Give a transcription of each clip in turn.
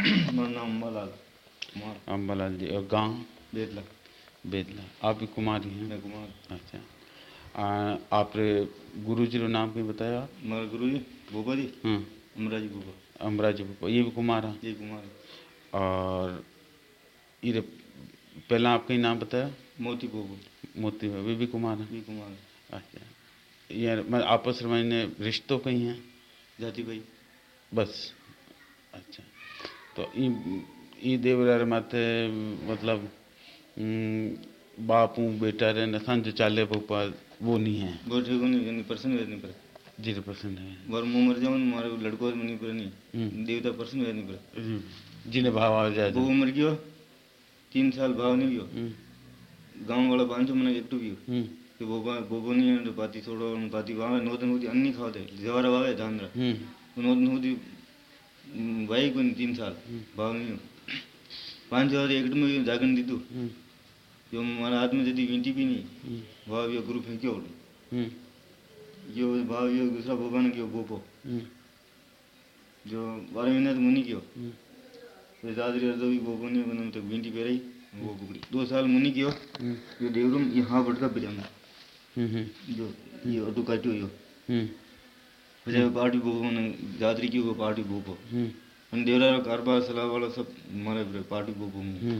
मेरा अम्बालाल कुमार। अम्बालाल जी और गाँव? बेतला। बेदला आप भी कुमारी हैं? मैं कुमार। अच्छा। आ, आपने गुरु जी का नाम भी बताया? मेरा गुरु जी गोपा जी। हाँ अमरा जी गोपा अमरा ये भी कुमार हैं? जी कुमार और ये पहला आपका ही नाम बताया? मोती गोपू मोती वे भी कुमार हैं? जी कुमार अच्छा। ये मतलब आपस में रिश्तों कहीं हैं? जाति भाई बस। अच्छा। तो ई देवरार माथे मतलब बाप हूँ बेटा रे नसान जो चाले पप्पा वो नहीं है। बहुत ठीक नहीं पर्सन नहीं पर। ज़ीरो परसेंट है। बार मुँह मर जाऊँ मारे लड़को और नहीं पर नहीं। हम्म। देवता पर्सन नहीं पर। जिन्हें भाव आ जाए तो। वो मर गयो तीन साल भाव नहीं गयो। हम्म, गाँव वाला मने एकटू गयो। हम्म, कि बोबा बोबो नहीं है तो पाती छोड़ो पाती वावे नोदन होती अन्नी दे जवारा वावे धांद्रा हम्म, नोदन होती भाई को तीन साल भाव नहीं हो पाँच हज़ार एक में जागन दीदू हम्म, जो हमारा हाथ में यदि वींटी भी नहीं हम्म, भाव यो गुरु फेंक्यो हम्म, यो भाव यो दूसरा बोबा ने क्यों बोपो। हम्म, जो बारह महीने तो मुनी क्यों हम्म, फिर दादरी अर्दो भी बोबो नहीं बना तो वींटी पे रही वो बुकड़ी। दो साल मुनि क्यों हम्म, ये देवरूम यहाँ भटका पिजामा हम्म, हम्म, जो ये ऑटो काटियो यो ಪ್ರಜಾ ಪಾರ್ಟಿ ಬೋಪನ ಜಾತ್ರೆಗೆ ಪಾರ್ಟಿ ಬೋಪ अनि देउरा कारबार सलाह वाला सब मलाई फिर पार्टी को हो हम्म।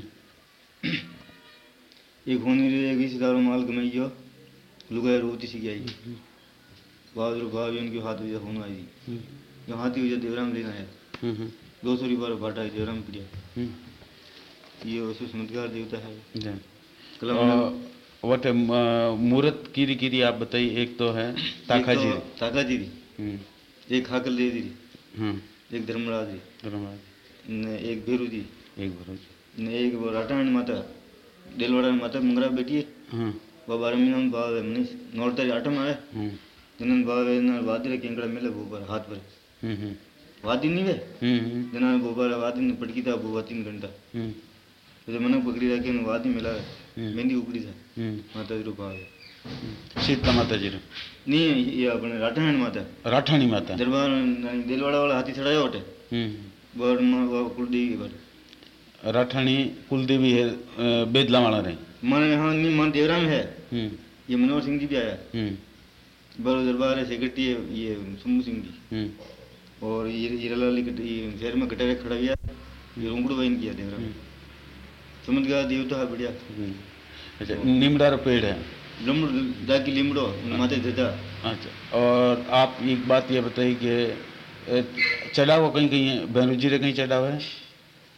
एक होने रे एक ही सितारों माल कमाई कमाइयो लुगाए रोती सी गई। हम्म। बाद बहादुर भाव उनके हाथ हुई होना आई। हम्म। जो हाथ हाथ जा देवराम लेना है। दो सौ रुपये बाटा देवराम प्रिया ये उसको चमत्कार देवता है। वट मुहूर्त कीरी कीरी आप बताइए एक तो है ताका जी ताका जी एक हाकल दे दी। हाँ एक धर्मराज जी धन्यवाद ने एक भेरू जी एक भरोज ने एक वो राठाण माता डेलवाड़ा माता मंगरा बेटी है वो बारह महीना में भाव है मनीष नौड़ता आटम आए हम्म, जनन भाव है ना वादी केंकड़ा मिले हाथ पर हम्म, हम्म, वादी नहीं वे हम्म, हम्म, जना गोबर वादी ने पटकी था बुआ तीन घंटा हम्म, तो मन पकड़ी रखी ने वादी मिला। हम्म। मेहंदी उकड़ी था हम्म, माता जी रो भाव है हम्म। सीता माता जी रो नहीं ये अपने राठाण माता। राठाणी माता। दरबार दिलवाड़ा वाला हाथी चढ़ाया होटे हम्म। बर वो कुलदेवी बर राठाणी कुलदेवी है बेदला वाला रहे मन यहाँ नहीं मन देवराम है। हम्म, ये मनोहर सिंह जी भी आया। हम्म, बर दरबार है सेक्रेटरी है ये सुमू सिंह जी। हम्म, और ये हीरालाल शहर में कटारे खड़ा गया ये रुंगड़ बहन किया देवराम। हम्म, चमत्कार देवता है बढ़िया। अच्छा निमड़ा पेड़ है। लिमड़ो जाके लिमड़ो माथे देता अच्छा। और आप एक बात ये बताइए कि चढ़ा हुआ कहीं कहीं है? भैरू जी रे कहीं चढ़ा हुआ है?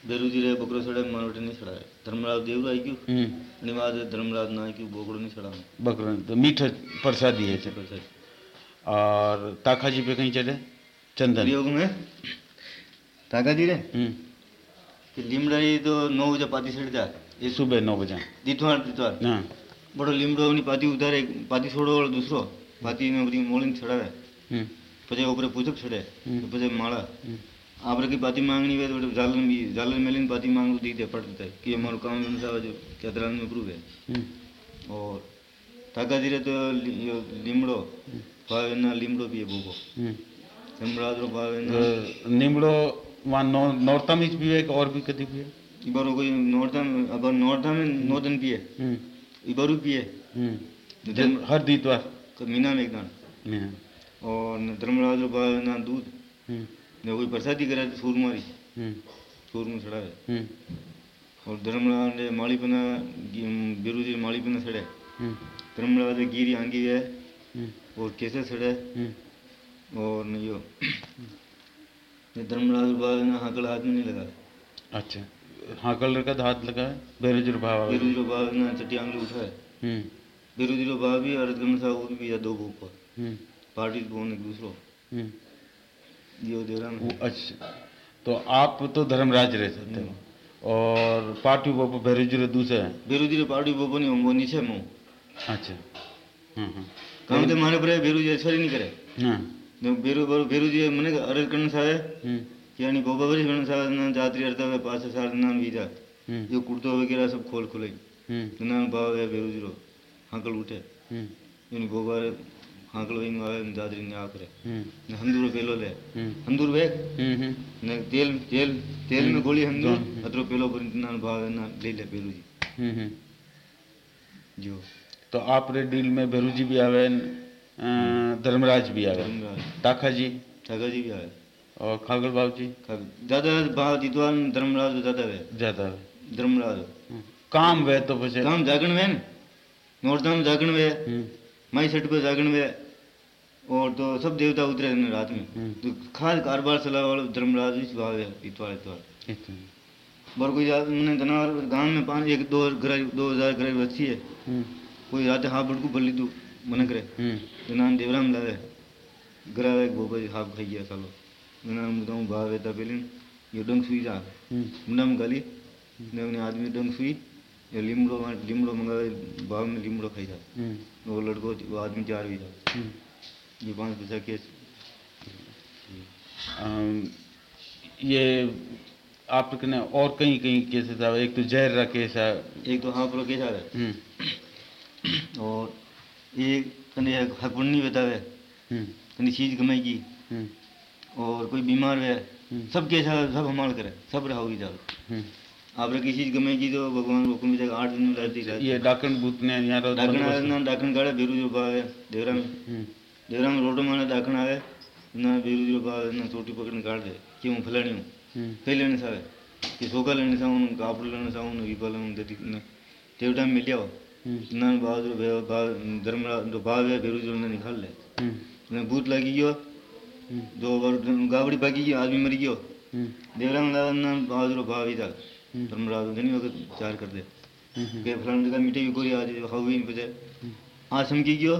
बेरूजी रे बकरो सड़े मानवटे नहीं छड़ा है धर्मराज देवरा आई क्यों? हम्म, निवाद धर्मराज ना क्यों? बोकड़ो नहीं छड़ा बकरा तो मीठा प्रसादी है। और ताखा जी पे कहीं चढ़े? चंदन। योग में? ताका दी रे? हम्म, लिमड़ा ये तो नौ बजे पाती सड़ जा ये सुबह नौ बजे। दितवार दितवार। हाँ। बड़ो લીમડો ની પાતી ઉતારે પાતી છોડો વાળો દૂસરો પાતી ને બધી મોળીને ચડાવે हम्म, પછી ઉપર પૂછક ચડે હમ. પછી માળા हम्म, આપણે की पाती मांगनी હોય तो जालन भी जालन मेलिन पाती मांगू दी दे पड़ देता है कि हमारो काम अनुसार जो कैतरान में प्रूव है हम्म, और ताका धीरे तो लि- यो લીમડો ભાવે ના લીમડો પીએ ભૂકો हम्म। જમરાદરો ભાવે ના अ, निमड़ो वहाँ नौ नौरता में भी है कि और भी कभी भी है इबारो कोई नौरता में अब नौरता में नौदन पिए हम्म, हम्म। धर्म- हर दीतवार मीना में एक दान हाँ, और धर्मराज ना दूध। हम्म, ने कोई प्रसादी करे तो सूरमारी हम्म, सूरम चढ़ावे हम्म, और धर्मराज ने मालीपना बिरुजी मालीपना सड़े हम्म, धर्मराज ने गिरी आंगी है। और कैसे सड़े। और न यो। ये धर्मराज भावे ना हाकल हाथ में नहीं लगा। अच्छा। हाँ कलर का तो हाथ लगा है बेरोजर भाव है। बिरुजी भाव ना चट्टी आंगली उठाए हम्म, बिरुजी भाव भी और गम सा वो भी या दो हम्म, पार्टी बोन एक दूसरो। हम्म। यो में वो अच्छा। तो आप तो धर्मराज रह सकते हो। और पार्टी वो बेरोजर दूसरे हैं। बिरुजी पार्टी बोबो नहीं वो नीचे मुँह अच्छा। हाँ हाँ काम तो मारे पर नहीं करे। हाँ। जो बेरू मने साहे हम्म, यानी गोबावरी हरण साधना जात्री अर्थ है पास साधना वीरा जो हम्म। कुर्तो वगैरह सब खोल खुले। हम्म। तो नाम भाव है बेरोजरो हाकल उठे। हम्म। यानी गोबर हाकल वहीं मावे जात्री ने आकर। हंदूर पेलो ले। हंदूर वे? ने तेल तेल तेल में गोली हंदूर हाँ। अतरो पेलो पर नाम भाव है ना ले ले पेलो जो। तो आप रे डील में बेरुजी भी आवे धर्मराज भी आवे। ताखा जी ताखा जी भी आवे। और खागल बाबू जी दादा भाव जीतवान धर्मराज दादा वे। आवे धर्मराज। हम्म। काम वे तो પછી काम जागण वे नोरधाम जागण वे। हम्म। माई सेट पे जागण वे। और तो सब देवता उतरे हैं रात में। हम्म। तो खास कारबार सलाह वाला धर्मराज इस भाव है इतवार इतवार। बर कोई मैंने धनवार गाँव में पाँच एक दो घर दो हज़ार घर बची है। कोई रात हाँ बड़कू बल्ली तू मन करे। तो नाम देवराम लावे। गरावे गोबर हाफ़ खाई गया सालो। मैं नाम बताऊँ भाव पहले ये डंग सुई जा। हम्म। गाली ने उन्हें आदमी डंग सुई ये लिमड़ो लिमड़ो मंगावे भाव में लिमड़ो खाई जा। हम्म। वो लड़को वो आदमी भी जा। हम्म। ये पाँच पैसा केस ये आपके ने और कहीं कहीं केसेस आवे एक तो जहर का केस है। एक तो हाँ प्रो केस आ रहा हम्म। है और ये कने हकपुन्नी बतावे। हम्म। कने चीज़ कमाई हम्म। और कोई बीमार है हम्म। सब कैसा सब हमारे करे सब रहोगी जाओ हम्म। आप किसी गमे जी तो भगवान को कमी आठ दिन में रहती रहती ये डाकन भूत ने यहाँ डाकन हम्म। ना डाकन काड़े बेरू जो पावे देवरा में देवरा में रोड माने डाकन आवे ना बेरू जो पावे ना छोटी पकड़ काट दे कि हूँ फलाणी हूँ पहले ने सावे कि सोका लेने सा हूँ कापड़ लेने सा हूँ विपा लेने दे ने देवटा में लिया ना बाद धर्म जो भाव है बेरू जो निकाल ले। भूत लगी गयो दो बार गावड़ी पाकी गई आदमी मर गयो देवरंग ने आज रो भावी था धर्मराज ने वक्त चार कर दे के फलाने का मीठे भी कोई आज खाओ भी पे आज हम की गयो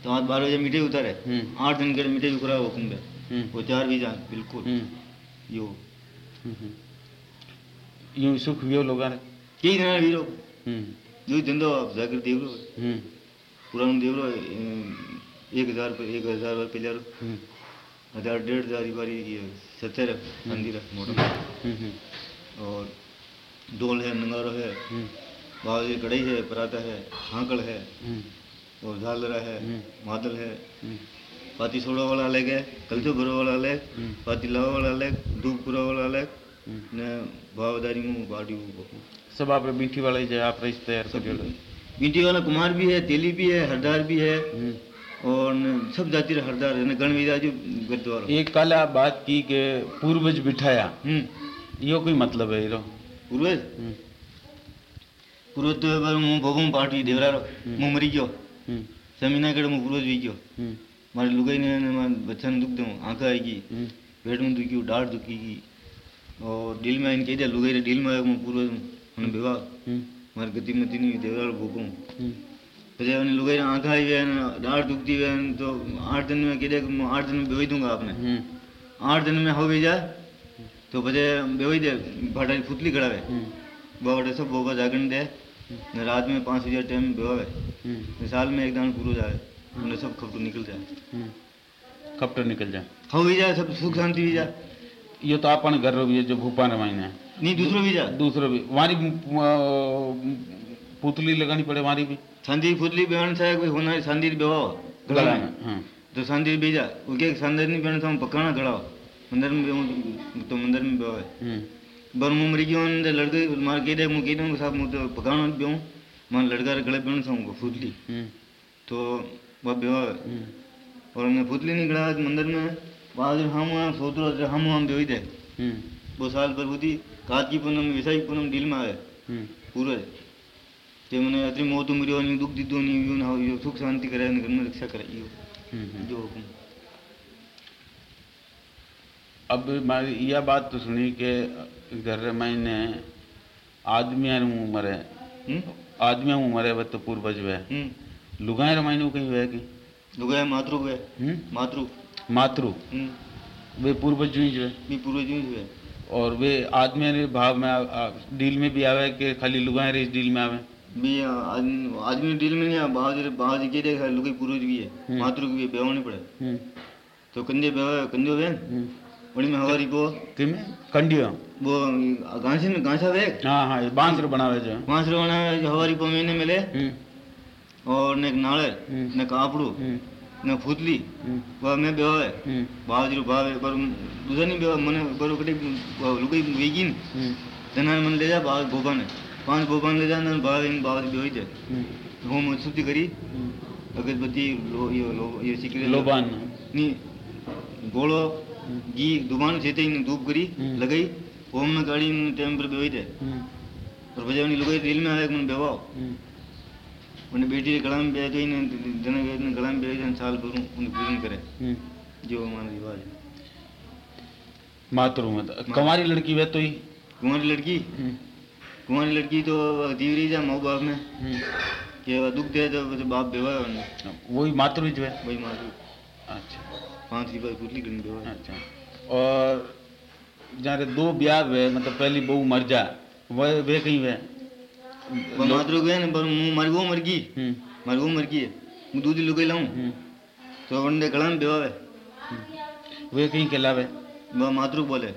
तो आज बारह बजे मीठे उतारे आठ दिन के मीठे भी उतरा हुकुम पे वो चार भी जान बिल्कुल यो यो सुख वियो लोगा ने यही धना वीरो जो धंधो आप जाकर देख लो पुराना देख लो एक हज़ार एक हज़ार पहले हज़ार डेढ़ हज़ार बारी ये सत्तर मंदिर है मोटा और डोल है नंगारो है हम्म। बावली कढ़ाई है पराता है हांकड़ है हम्म। और झालरा है हम्म। मादल है पाती सोड़ा वाला अलग है कलचो भरो वाला अलग। पाती लावा वाला अलग धूप पूरा वाला अलग ने भावदारी हूँ बाड़ी हूँ सब आप मीठी वाला ही जाए आप तैयार कर वाला कुमार भी है तेली भी है हरदार भी है। और सब जाति हरदार है गणवीरा जो गुरुद्वारा एक कल आप बात की के पूर्वज बिठाया। हम्म। यो कोई मतलब है इरो पूर्वज? हम्म। पूर्वज तो बार मु भोगम पार्टी देवरा हम्म। मु मरी गयो। जमीना समीनागढ़ मु पूर्वज भी गयो। मारे लुगाई ने ने मन बचन दुख दो आँख आएगी। पेट में दुखी डाढ़ की और दिल में इनके दे लुगाई रे दिल में मु पूर्वज हमने विवाह। गति गतिमति नहीं देवरा भोगम પછી એને લુગાઈ આંખા આવી ગયા અને દાઢ દુખતી હોય ને તો આઠ दिन में कही दिया कि मैं आठ दिन में बेवाई दूंगा आपने हम्म આઠ दिन में हो भी जाए तो પછી બેવાઈ દે ભાટાની ફૂટલી કઢાવે हम्म બાવડે सब बोबा जागरण दे ने रात में पाँच हजार टाइम बेवावे हम्म ने साल में एक दान पूरा जाए उन्हें सब खपटू निकल जाए हम्म कब तो निकल जाए हो भी जाए सब सुख शांति भी जाए ये तो अपन घर रो भी है जो भूपा रमायण है नहीं दूसरो भी जाए दूसरा भी हमारी अ, पुतली लगानी पड़े हमारी भी शांति फुतली बहन से कोई होना शांति बेवाओ गला में में तो शांति भी जा उनके शांति नहीं बहन से पकाना खड़ा मंदिर में बेहूं तो मंदिर में हम्म। बर मुँह मरी गयो ने लड़के मार के दे मुँह के दे साहब मुँह तो पकाना बेहूं। मान लड़का रे गले बहन से हमको फुतली हम्म। तो वह बेवावे हम्म। और मैं पुतली निकला मंदिर में। बहादुर हम सोतरो हम हम थे हम्म। वो साल पर होती कात की पूनम विशाखी पूनम डील में आए। हम्म। पूरे। मैंने अतरी मौत उमरी नहीं दुख दीदो नहीं यू ना यो सुख शांति करे घर में रक्षा करे यो. हम्म हम्म। जो हुकुम। अब मारी यह बात तो सुनी कि घर मैंने आदमी उम्र है आदमी उम्र है तो पूर्वज वे हम्म। लुगाए रमायण कहीं वे की? लुगाया मातृ हम्म? मातृ। मातृ? वे पूर्वज हुई जो है भी पूरे जी हुए और वे आदमी भाव में डील में भी आवे कि खाली लुगाए रे इस डील में आवे? बे आदमी आदमी डील में नहीं बाहर बाहर के देखा लुकी पुरुष भी है हम्म। मातृ भी बेवानी पड़े। हम्म। तो कंधे बेवा कंधे हो बहन हम्म। में हवारी को किमे? कंडियो वो गांसे में गांसा वे? हाँ हाँ बाँस बनावे जो। बाँस बनावे जो हवारी को मैंने मिले। और ने नाले ने कापड़ू ने फूतली। वह मैं बेवा है। बाजरो बावे पर दूसरा बेवा मने पर कटे लुकी वेगिन तना मन ले जा बाग गोबा ने જા બાવ ભોપાને પાંચ ભોપાને લઈ જા ને ભાવ એને બાવ બેહી જાય हम्म, હું શુદ્ધિ કરી हम्म. અગરબત્તી લો યો લો યો સિકરે લોબાન ની ગોળો ઘી દુબાણ છે તે ધૂપ કરી હમ. લગાઈ ઓમ ને કાઢીને ટાઈમ પર બેહી જાય हम्म, और પછી એની લુગાઈ રીલ में આવે કે મને બેવાઓ हम्म, મને બેટી ગળામાં બે ગઈને જને ગઈને ગળામાં બે જઈને સાલ ભરું અને પૂજન કરે हम्म. જેવો મારો રિવાજ है मातृ मत कमारी लड़की वे तो ही कुंवारी लड़की हम्म, कुंवारी लड़की तो जीवरी जा माँ बाप में हम्म. કે દુઃખ દે તો પછી બાપ બેવાય ને वही मातृ जो है ભાઈ મારું अच्छा પાંચ રૂપિયા પૂટલી કરીને બેવાય अच्छा और જ્યારે દો ब्याह वे मतलब पहली बहू मर जा वे वे कहीं वे માતૃ ગયા ને પણ હું મારી બહુ મર ગઈ हम्म, મારી બહુ મર ગઈ હું દૂધ લુગાઈ લાવું हम्म, તો વંડે ગળામાં બેવાવે वे कहीं कहलावे બા માતૃ બોલે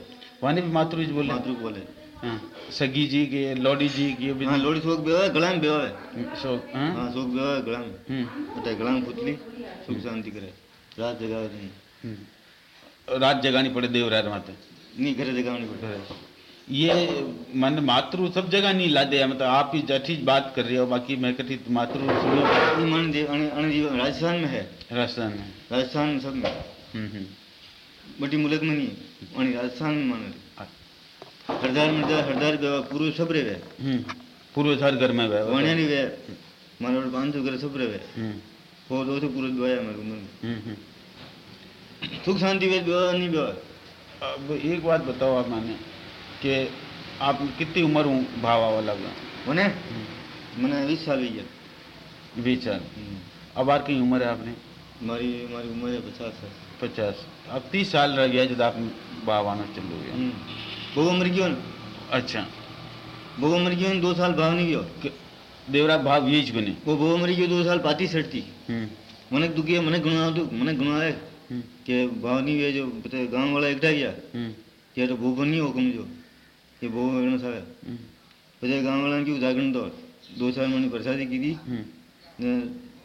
वाने भी मातृ જ बोले માતૃ બોલે हाँ, हाँ। सगी जी के लोडी जी के भी हाँ लोडी सोक बेवा गलाम बेवा बेवे सोक हाँ। हाँ सोक बेवे गला में हम्म। अटे गलाम पुतली सुख शांति करे। रात जगावे नहीं। हम्म। रात जगानी पड़े देवरार माते। नहीं घरे जगानी पड़े। ये मन मातृ सब जगह नहीं ला दे मतलब आप ही जठी बात कर रहे हो बाकी मैं कठी मातृ सुनो। मन दे राजस्थान में है। राजस्थान में। राजस्थान सब में। हम्म हम्म। बटी मुल्क में नहीं राजस्थान में मानो हरदार मिर्ज़ा हरदार पूर्व सब रे वे हम्म। पूर्व सार घर में वे वणे नहीं वे मारो पाँच सौ घर सब रे वे हम्म। वो तो दो सौ पूर्व दुआया मेरे को हम्म, सुख शांति वे दवा नहीं दवा अब एक बात बताओ आप माने कि आप कितनी उम्र हूँ भाव आवा लगा मने? मने बीस साल हुई है बीस साल। अब की उम्र है आपने? मारी मारी उम्र है पचास साल। पचास। अब तीस साल रह गया जब आप भाव आना चल गया वो मर अच्छा वो मर दो साल भाव नहीं गयो देवरा भाव ये बने वो वो मर दो साल पाती सड़ती। हम्म। मने दुखी मने गुणा दु मने गुणा है। के भाव नहीं है जो बता गाँव वाला एकटा गया। हम्म। के तो वो बनी हो कम जो के वो रण सा बता गाँव वाला की उदाहरण दो दो साल मने प्रसादी की दी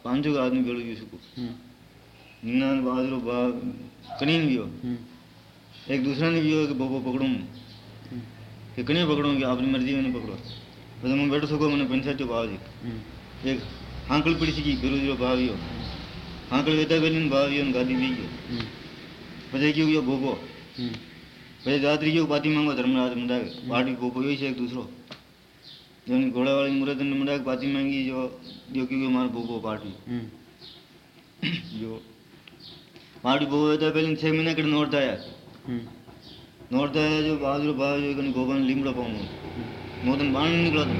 पाँच सौ आदमी भेड़ो गयो उसको हम्म। निना बाजरो बा कनीन गयो एक दूसरा ने गयो के बोबो पकड़ूं કે કણી પકડું કે આપણી મરજી મને પકડો પછી હું બેઠો શકો મને પંચાયતો ભાવ છે हम्म, એક હાંકળ પડી શકી ગરુજીરો ભાવ આવ્યો હાંકળ વેતા ગયેલી ભાવ આવ્યો ને ગાદી બી ગયો हम्म, પછી કેવું ગયો ભોપો हम्म, પછી રાત્રિ ગયો પાતી માંગવા ધર્મરાજ મંડાવે પાર્ટી ભોપો એ છે એક દૂસરો જેની ઘોડાવાળી મુરત ને મંડાવે પાતી માંગી જો જો કે મારો ભોપો પાર્ટી हम्म, જો પાર્ટી ભોપો હતા પેલી છ મહિના કડે નોરતા આયા हम्म, નોરતા આયા જો બાજરો ભાવ જો કની ગોબાને લીમડો પાઉં મોતન બાણ નીકળો તો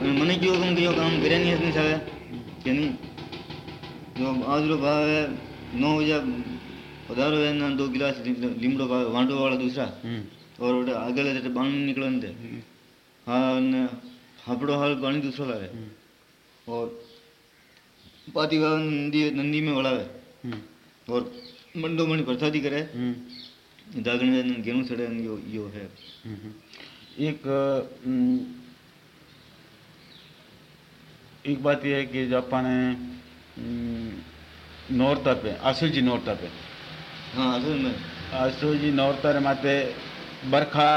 અને મને કયો કામ કયો કામ કર્યા નહીં હશે સાહેબ કે નહીં જો બાજરો ભાવે નौ बजे पधारो है ना दो गिलास ली- लीमड़ो भावे वांडो वाला दूसरा हम्म, और ओटे आगे ले जाते पानी निकलो ने हम्म, हाँ ने हापड़ो हाल पानी दूसरो लावे हम्म, और पाती का नंदी नंदी में वड़ावे हम्म, और मंडो मणि प्रसादी करे हम्म, दागण गेहूँ सड़े यो यो है। हम्म. एक एक बात यह है कि जो अपन नौरता पे आसू जी नौरता पे। हाँ असल में। आसू जी नौरता रे माते बरखा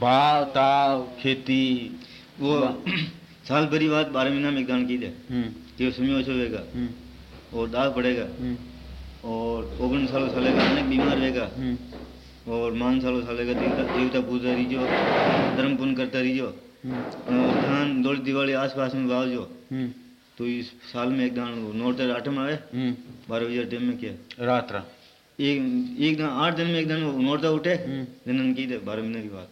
भाव ताव खेती। वो साल भरी बात बारह महीना में दान की दे। हम्म, कि सुमियो हो हम्म, और दाग पड़ेगा हम्म, और ओगन सालों सालेगा अनेक बीमार रहेगा। हम्म, और मान सालों सालेगा देवता देवता पूजा रहीजो धर्म पुण्य करता रहीजो हम्म, और धान दौड़ दिवाली आस पास में वावजो हम्म, तो इस साल में एक दान नौरतर आठम आवे हम्म, बारह बजे टाइम में क्या। रात रा एक एक दिन आठ दिन में एक दिन नौरता उठे। दिन की दे बारह महीने की बात.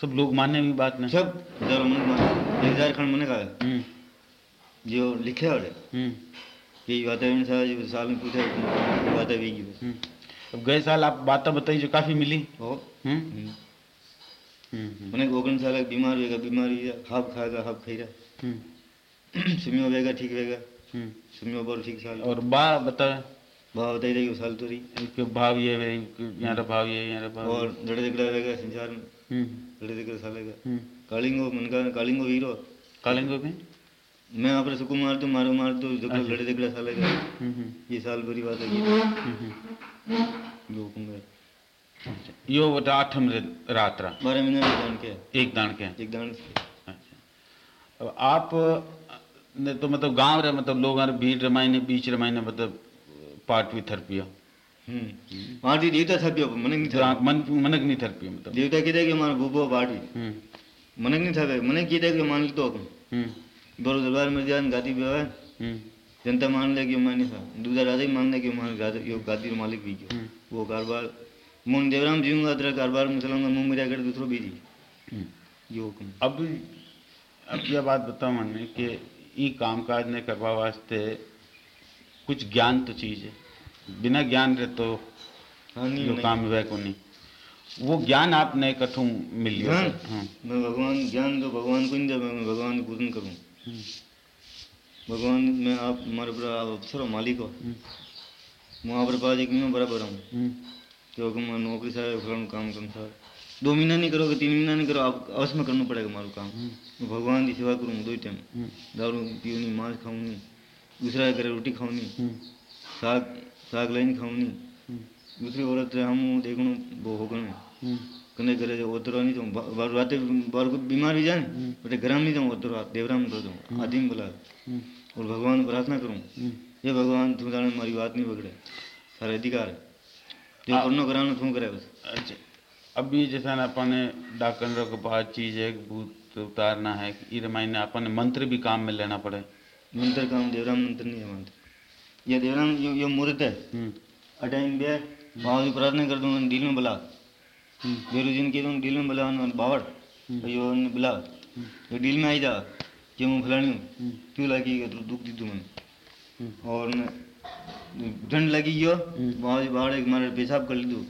सब लोग माने भी बात नहीं सब हज़ारों मन मान एक हज़ार खंड मने कहा जो लिखे वाले हम्म, ये वातावरण जो साल में पूछा बात हम्म. अब गए साल आप बातें बताई जो काफ़ी मिली। हो? हम्म? हम्म। मैंने ओगन साल बीमार होएगा बीमारी हाफ़ खाएगा हाफ़ खाएगा सुमियो वेगा ठीक हम्म. सुमियो बर ठीक साल। और बा बता। भाव बताई रही साल तो रही भाव ये है यहाँ भाव ये यहाँ भाव और जड़े दिकड़ा वेगा संसार में। जड़े सालेगा हम्म. कालिंगो मन का कालिंगो हीरो। कालिंगो में मैं आप रे सुको मार दो मारो मार दो झगड़ा अच्छा। लड़े झगड़ा साले का। हम्म, हम्म, ये साल भरी बात है। हम्म। जो अच्छा। यो वटा आठम रे रात्रा। बारह महीने में जान के एक दान के एक दान अच्छा। अब आप ने तो मतलब गाँव रे मतलब लोग भीड़ रमाइने बीच रमाइने मतलब पार्ट भी थर पिया। हम्म। पार्टी देवता था पियो मनक नहीं था मन मनक नहीं थर पिया मतलब। देवता कहते कि हमारा बुबो पार्टी हम्म, मनक नहीं था मनक कहते कि मान ली तो हम्म, बड़ो दरबार में जान गादी आवे हम्म, जनता मान ले कि मानी था दूसरा राजा ही मान ले कि हमारे राजा यो गादी मालिक भी क्यों? हम्म, वो कारोबार मोन देवराम जीऊँगा तेरा कारोबार मुसलमान का मुँह मिला कर दूसरो बीजी हम्म। ये हुकुम अब अब यह बात बताओ मैंने कि ई कामकाज ने करवा वास्ते कुछ ज्ञान तो चीज़ है। बिना ज्ञान रे तो हाँ नहीं जो काम हुआ को नहीं वो ज्ञान आपने कठू मिल गया। हाँ। मैं भगवान ज्ञान तो भगवान को नहीं दे मैं भगवान की पूजन करूँ। भगवान मैं आप हमारे ऊपर आप अफसर हो मालिक हो। हम्म, मैं आप पास एक महीना बराबर हूँ। हम्म, तो मैं नौकरी से फलाना काम करूँ सर दो महीना नहीं करोगे तीन महीना नहीं करो आप अवश्य में करना पड़ेगा हमारा काम। हम्म, मैं भगवान की सेवा करूँ दो ही टाइम हम्म, दारू पीऊँ नहीं मांस खाऊँ नहीं दूसरा करे रोटी खाऊँ नहीं हम्म, साग साग लाइन खाऊँ नहीं हम्म, दूसरी औरत हम देखूँ वो होकर कने करे जो उतरो नहीं जाऊँ बा- बार रात बार को बीमार भी जाए हम्म। बटे घर में नहीं जाऊँ उतरो देवराम कर दूँ आदमी बुला और भगवान प्रार्थना करूँ। ये भगवान तू जाने हमारी बात नहीं बगड़े सारा अधिकार है जो करना कराना तू करे बस अच्छा अभी जैसा ना अपन ने डाकन के बाद चीज़ है भूत उतारना है ई रमाइने अपन ने मंत्र भी काम में लेना पड़े मंत्र काम देवराम मंत्र नहीं है मंत्र ये देवराम यो यो मूर्त है अटाइम बे वहाँ प्रार्थना कर दूँ दिल में बुला हम्म, बेरू जिन की दिल में बुला हम्म। यो ने बुला यो दिल में आई जा कि मैं फलानी हूँ। हम्म, लगी कि दुख दी तू मैंने? हम्म, और न ठंड लगी हम्म। वहाँ से बाहर एक मारे पेशाब कर लीधो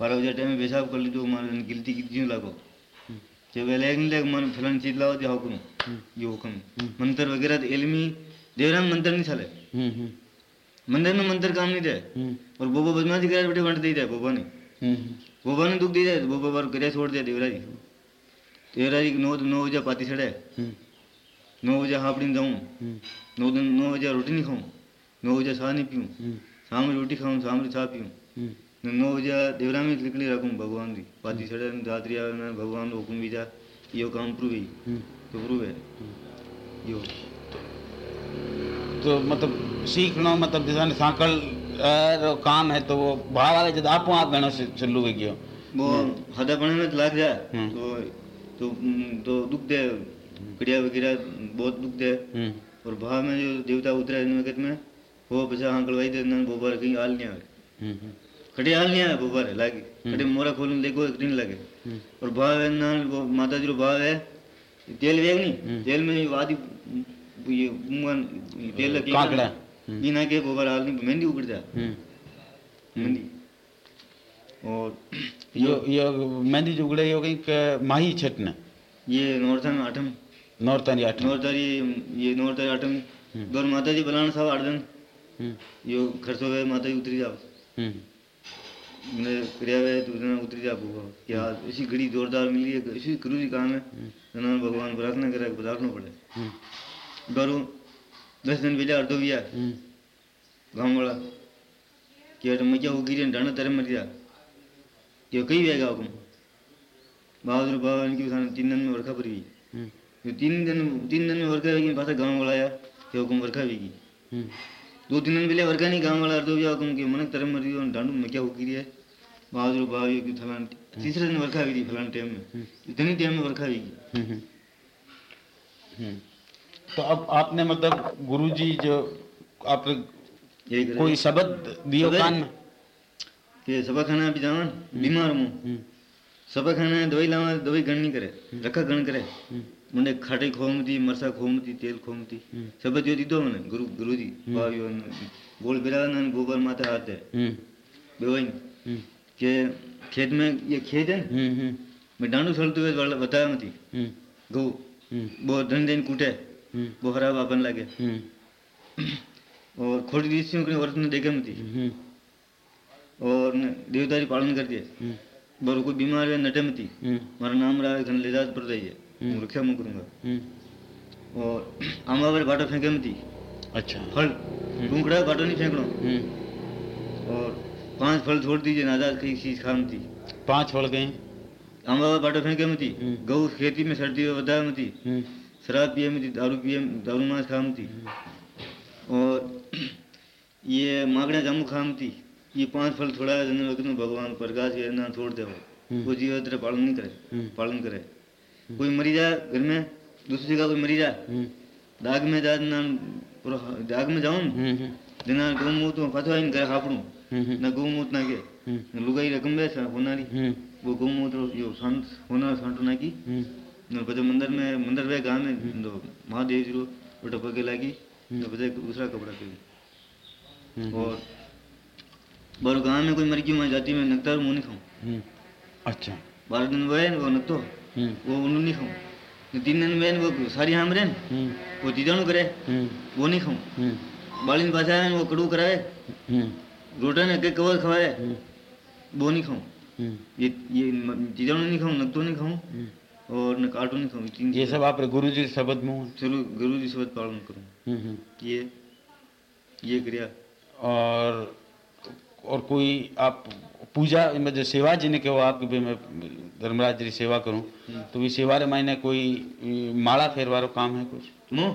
बारह बजे टाइम में पेशाब कर लीधो मारे गिलती की क्यों लागो। जो वे लेग लेग मारे फलानी चीज़ लाओ जो हुक्म ये हुक्म। मंत्र वगैरह तो इल्मी देवराम मंत्र नहीं चले मंदिर में मंत्र काम नहीं दे। और बोबा बदमाशी करे बेटे वंट दे दे बोबा ने। बोबा ने दुख दे दे बोबा बार करे छोड़ दे देवराज देवराज नौ नौ बजे पाती चढ़े हम्म, नौ बजे हापड़ी जाऊँ हम्म, नौ दिन नौ बजे रोटी नहीं खाऊं। नौ बजे चाह नहीं पीऊँ। हम्म, शाम में रोटी खाऊं शाम में चाह पीऊँ। नौ बजे देवरा में लिखनी रखूँ भगवान की पाती चढ़े रात्रि आवे भगवान हुक्म भी जा यो काम प्रूव ही। तो प्रूव है यो तो मतलब सीखना मतलब जैसा सांकल है तो वो भाव आवे जब आपो गणो से चलू हो गयो वो हदा पड़ने में तो लग जाए। तो तो तो दुख दे। कड़िया वगैरह बहुत दुख दे। हम्म, और भाव में जो देवता उतरे इन वक्त में वो पचा हंकलवाई दे ना बोबर कहीं आल नहीं आवे। हम्म, हम्म, खड़े हाल नहीं आवे बोबर लागे। खड़े मोरा खोलूं देखो एक दिन लगे। और भाव है ना वो माता जी भाव है। तेल वेग। नहीं। तेल में वादी ये तेल लगे काकड़ा। बिना के गोबर हाल नहीं मेहंदी उगड़ जाए। हम्म। मेहंदी और यो यो मेहंदी जो उगड़े कहीं क- माही छटना। ये नौरतन आठम। नौरतन या नौरतारी ये नौरतारी आठम। गौर माता जी बलान साहब आठ दिन हम्म, यो खर्चो वे माता जी उतरी जाओ। हम्म, क्रिया वे तो उतना उतरी जा पूगा इसी घड़ी जोरदार मिली है इसी करूँ काम है। भगवान प्रार्थना करे बताना पड़े हम्म, डरू। दस दिन पहले अर्धो भी गाँव वाला कि अट मैं क्या हो गिरी डांडा तेरे मर गया कि कई वेगा हुकुम बहादुर बाबा इनकी भी तीन दिन में वर्षा पड़ी हम्म, ये तीन दिन तीन दिन में वर्षा होगी पासा गाँव वाला आया कि हुकुम होगी हम्म, दो तीन दिन पहले वर्खा नहीं गाँव वाला अर्धो भी हुकुम कि मन तेरे मर गया डांडू में क्या हो गिरी है बहादुर बाबा की फलान तीसरे दिन वर्खा हुई थी फलान टाइम में इतनी टाइम में वर्खा हम्म। तो अब आपने मतलब गुरुजी जो आप कोई शब्द दियो शब्द? कान में? कि सबा खाना भी जावन बीमार हूँ। हम्म, सबा खाना दवाई लावा दवाई गण नहीं करे रखा गण करे। हम्म, मुंडे खाटे खोमती मरसा खोमती तेल खोमती। हम्म, सब जो दीदो मने गुरु गुरुजी भावियो बोल बिरा न गोबर माता आते हम्म, हम्म, के खेत में ये खेत है हम्म, हम्म, मैं डांडू सलते बताया मती हम्म, अपन लगे। हम्म, और खोटी दीसियों के वर्ष ने देखे मती हम्म, और देवदारी पालन कर दिए बर कोई बीमार है नटे मती मारा नाम रहा है घन ले जात पर जाइए। हम्म। मैं रक्षा मैं करूँगा। और आंबा पर बाटो फेंके मती अच्छा। फल। टूकड़ा बाटो नहीं फेंकनो और पाँच फल छोड़ दीजिए नाजाद कई चीज़ खा मती पाँच फल गए आंबा पर बाटो फेंके मती। गऊ खेती में सर्दी में वधा मती शराब पिए मती दारू पिए दारू मांस खा मती और ये मागड़े जामू खा मती ये पाँच फल थोड़ा जन वक्त में भगवान प्रकाश के ना छोड़ दे हम्म। वो जीव तेरा पालन नहीं करे हम्म। पालन करे। कोई मरी जाए घर में दूसरी जगह कोई मरी जाए हम्म। दाग में जा ना दाग में जाऊँ? हम्म हम्म। दिना गौमूत में पतो इन करे हापड़ू हम्म ना गौमूत ना के। हम्म। लुगाई रकम बे होनारी। हम्म। वो गौमूत यो संत होना संत ना की। हम्म न પછી મંદિર में मंदिर वे गांव में दो महादेव जी रो बेटा पगे लागी न પછી दूसरा कपड़ा पहन हम्म और बारो गांव में कोई मर गई मैं जाती में नकता मुंह नहीं खाऊं हम्म अच्छा बारह दिन वे वो नकतो हम्म वो उन्होंने नहीं खाऊं न तीन दिन वे वो सारी हम रेन हम्म वो तीजाणु करे हम्म वो नहीं खाऊं हम्म बालिन पास आए वो कड़ू कराए हम्म रोटा ने के कवर खवाए हम्म वो नहीं खाऊं हम्म ये ये तीजाणु नहीं खाऊं नकतो नहीं खाऊं हम्म और न काटो नहीं खाऊं तीन ये सब आप गुरु जी शब्द में हुआ? चलो गुरु जी शब्द पालन करूं हम्म हम्म ये ये क्रिया और और कोई आप पूजा में जो सेवा जिन्हें कहो आप कि भाई मैं धर्मराज जी की सेवा करूं तो भी सेवा रे मायने कोई अ, माला फेरवारो काम है कुछ मो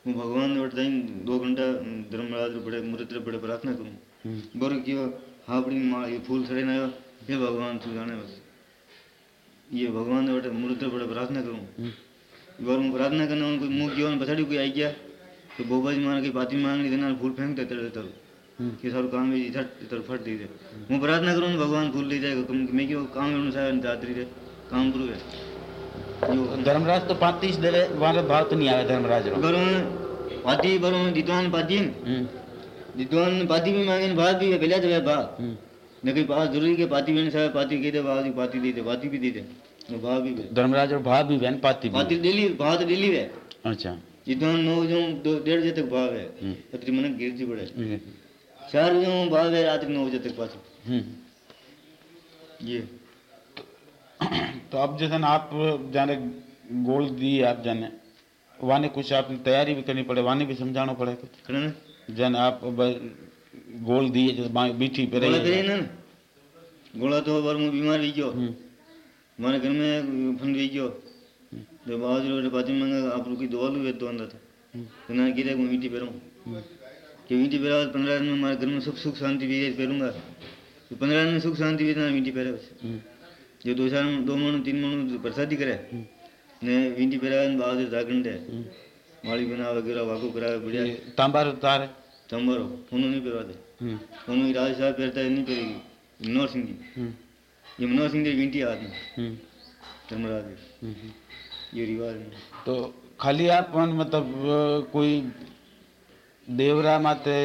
હું ભગવાન વટતા દો ઘંટા ધર્મરાજ પડે મુહૂર્ત પડે પ્રાર્થના કરું हम्म, બરો કયો હાપડી માં ये फूल चढ़े ना हे भगवान तू जाने बस ये भगवान वट मुर्दे बड़े प्रार्थना करूँ। और हम्म। प्रार्थना करना उनको मुँह गया पछाड़ी कोई आई गया तो बोबा जी मार के पाती मांगनी देना फूल फेंक देते रहते तब। हम्म। कि सारू काम भी इधर इधर फट दी थे मैं प्रार्थना करूँ भगवान फूल ले जाएगा तुम मैं क्यों काम में अनुसार दात्री रे काम करूँ है धर्मराज तो पाती देवे वहाँ तो भाव तो नहीं आया धर्मराज बरो पाती बरो विद्वान पाती हम्म। विद्वान पाती भी मांगे भाव भी पहले तो जब भाव। न कोई बात ज़रूरी के पाती भी साहब पाती कह दे बात पाती दे दे पाती भी दे दे। तो भाव भी धर्मराज और भाव भी बहन पाती भी पाती डेली भाव तो डेली है। अच्छा। विद्वान नौ जो दो डेढ़ बजे तक भाव है। अतरी मन गिर जी पड़े। हम्म, चार बजे भाव है रात नौ बजे तक पास हम्म। ये। तो अब जैसे आप जाने गोल दी आप जाने। वाने कुछ आपने तैयारी भी करनी पड़े वाने भी समझाना पड़े कुछ। जन आप गोल दिए बीठी पे गोला करे ना गोला तो बार मैं बीमार भी गयो हमारे घर में फंड भी गयो जब बाबा जी पाती मांगा आप रुकी दवा लू तो अंदर था तो ना गिरे मैं ईटी पेरूँ कि मीठी पेरा पंद्रह दिन में हमारे घर में सुख सुख शांति भी पेरूँगा तो पंद्रह दिन में सुख शांति भी ना मीठी पेरा जो दो चार दो मणु तीन मणु प्रसादी करे ने मीठी पेरा बाद जागरण दे। माड़ी बना वगैरह वाको करावे बढ़िया तांबार उतार है चंबरो उन्होंने नहीं पेरवा दे। हम्म, उन्होंने राज साहब पेरता है नहीं पेरेगी मनोहर सिंह जी। हम्म, ये मनोहर सिंह जी वींटी आदमी हम्म, धर्मराज जी। हम्म, हम्म। ये रिवाज है तो खाली आप मतलब कोई देवरा माते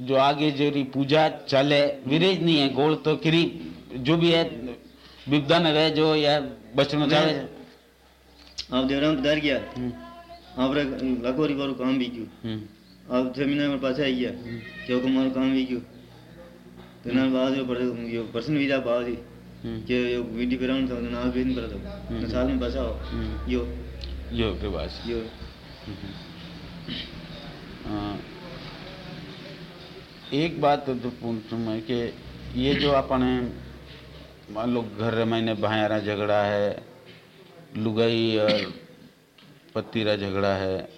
जो आगे जो री पूजा चले विरेज नहीं है गोल तो किरी जो भी है विपदा न रहे जो या बचना चाहे आप देवराम पधार गया। हम्म, आप लाखों रिवारो काम भी क्यों? हम्म, आप महीने में पास आई है। जो कुमार काम भी क्यों? तो ना बाद में पढ़े यो पर्सन भी जा बाद ही। हम्म। के यो वीडी ग्राउंड था तो ना भी नहीं पढ़ा तो साल में बसा हो हम्म। यो। यो के पास। यो। हाँ। एक बात तो पूछ मैं कि ये जो अपने मान लो घर मैंने भायारा झगड़ा है लुगाई और पत्ती रा झगड़ा है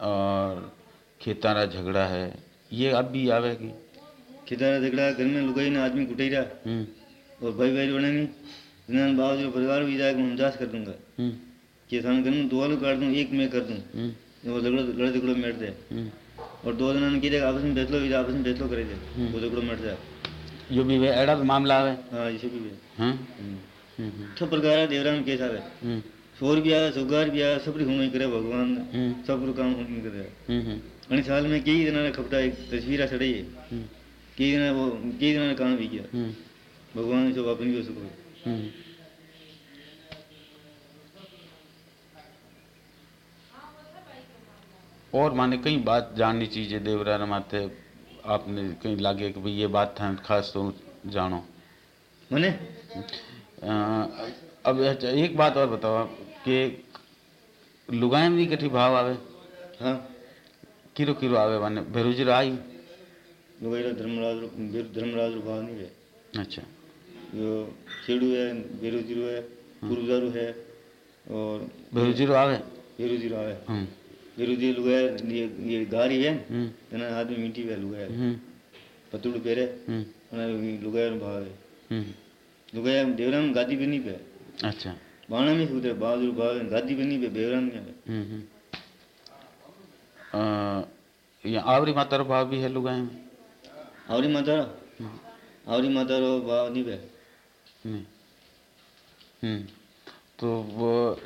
और खेतारा झगड़ा है ये अब भी आवेगी। खितारा झगड़ा घर में लुगाई ना आदमी कुटाई रहा हम्म, और भाई भाई बने नहीं जिन्होंने बाबू जो परिवार भी जाएगा मैं उनचास कर दूँगा। हम्म, कि सामने घर में दो आलू काट दूँ एक मैं कर दूँ। वो झगड़ो लड़े झगड़ो मिट जाए हम्म। और दो जन ने किया आपस में आपस में करे। वो झगड़ो मिट जाए जो भी एड़ा मामला हाँ इसे भी है? हाँ सब प्रकार है देवरा में केस आवे। शोर भी आवे सुगार भी आवे सब हुई करे भगवान। सब काम हुई करे। अने साल में कई दिनों ने खपटा एक तस्वीर चढ़ी है हम्म। कई दिनों वो कई दिनों ने काम भी किया। हम्म। भगवान जो वापस भी उसको और माने कई बात जाननी चाहिए देवरा माते आपने कहीं लागे कि भाई ये बात था खास तो जानो। माने? अब अच्छा, एक बात और बताओ कि लुगाई में भी कठी भाव आवे? हाँ। किरो किरो आवे वाने भेरुजीरो आई नुगेरो धर्मराज बीर धर्मराज रूपाल नहीं है। अच्छा। जो खेड़ू है भेरुजी भेरुजीरो है हाँ। पुरुजारु है और भेरुजी भेरुजीरो आवे? भेरुजी भेरुजीरो आवे। हाँ। भेरुजी लुगे ये ये गारी है हाँ। तना आदमी मिट्टी पे लुगे है। पतुड़ पेरे उन्हें लुगा भावे लुगा देवराम गादी बनी पे। अच्छा। बाणा में उधर बहादुर भावे गादी बनी पे देवराम में आवरी माता हम्म, आवरी माता रो भाव नहीं पे नहीं। हम्म। तो वो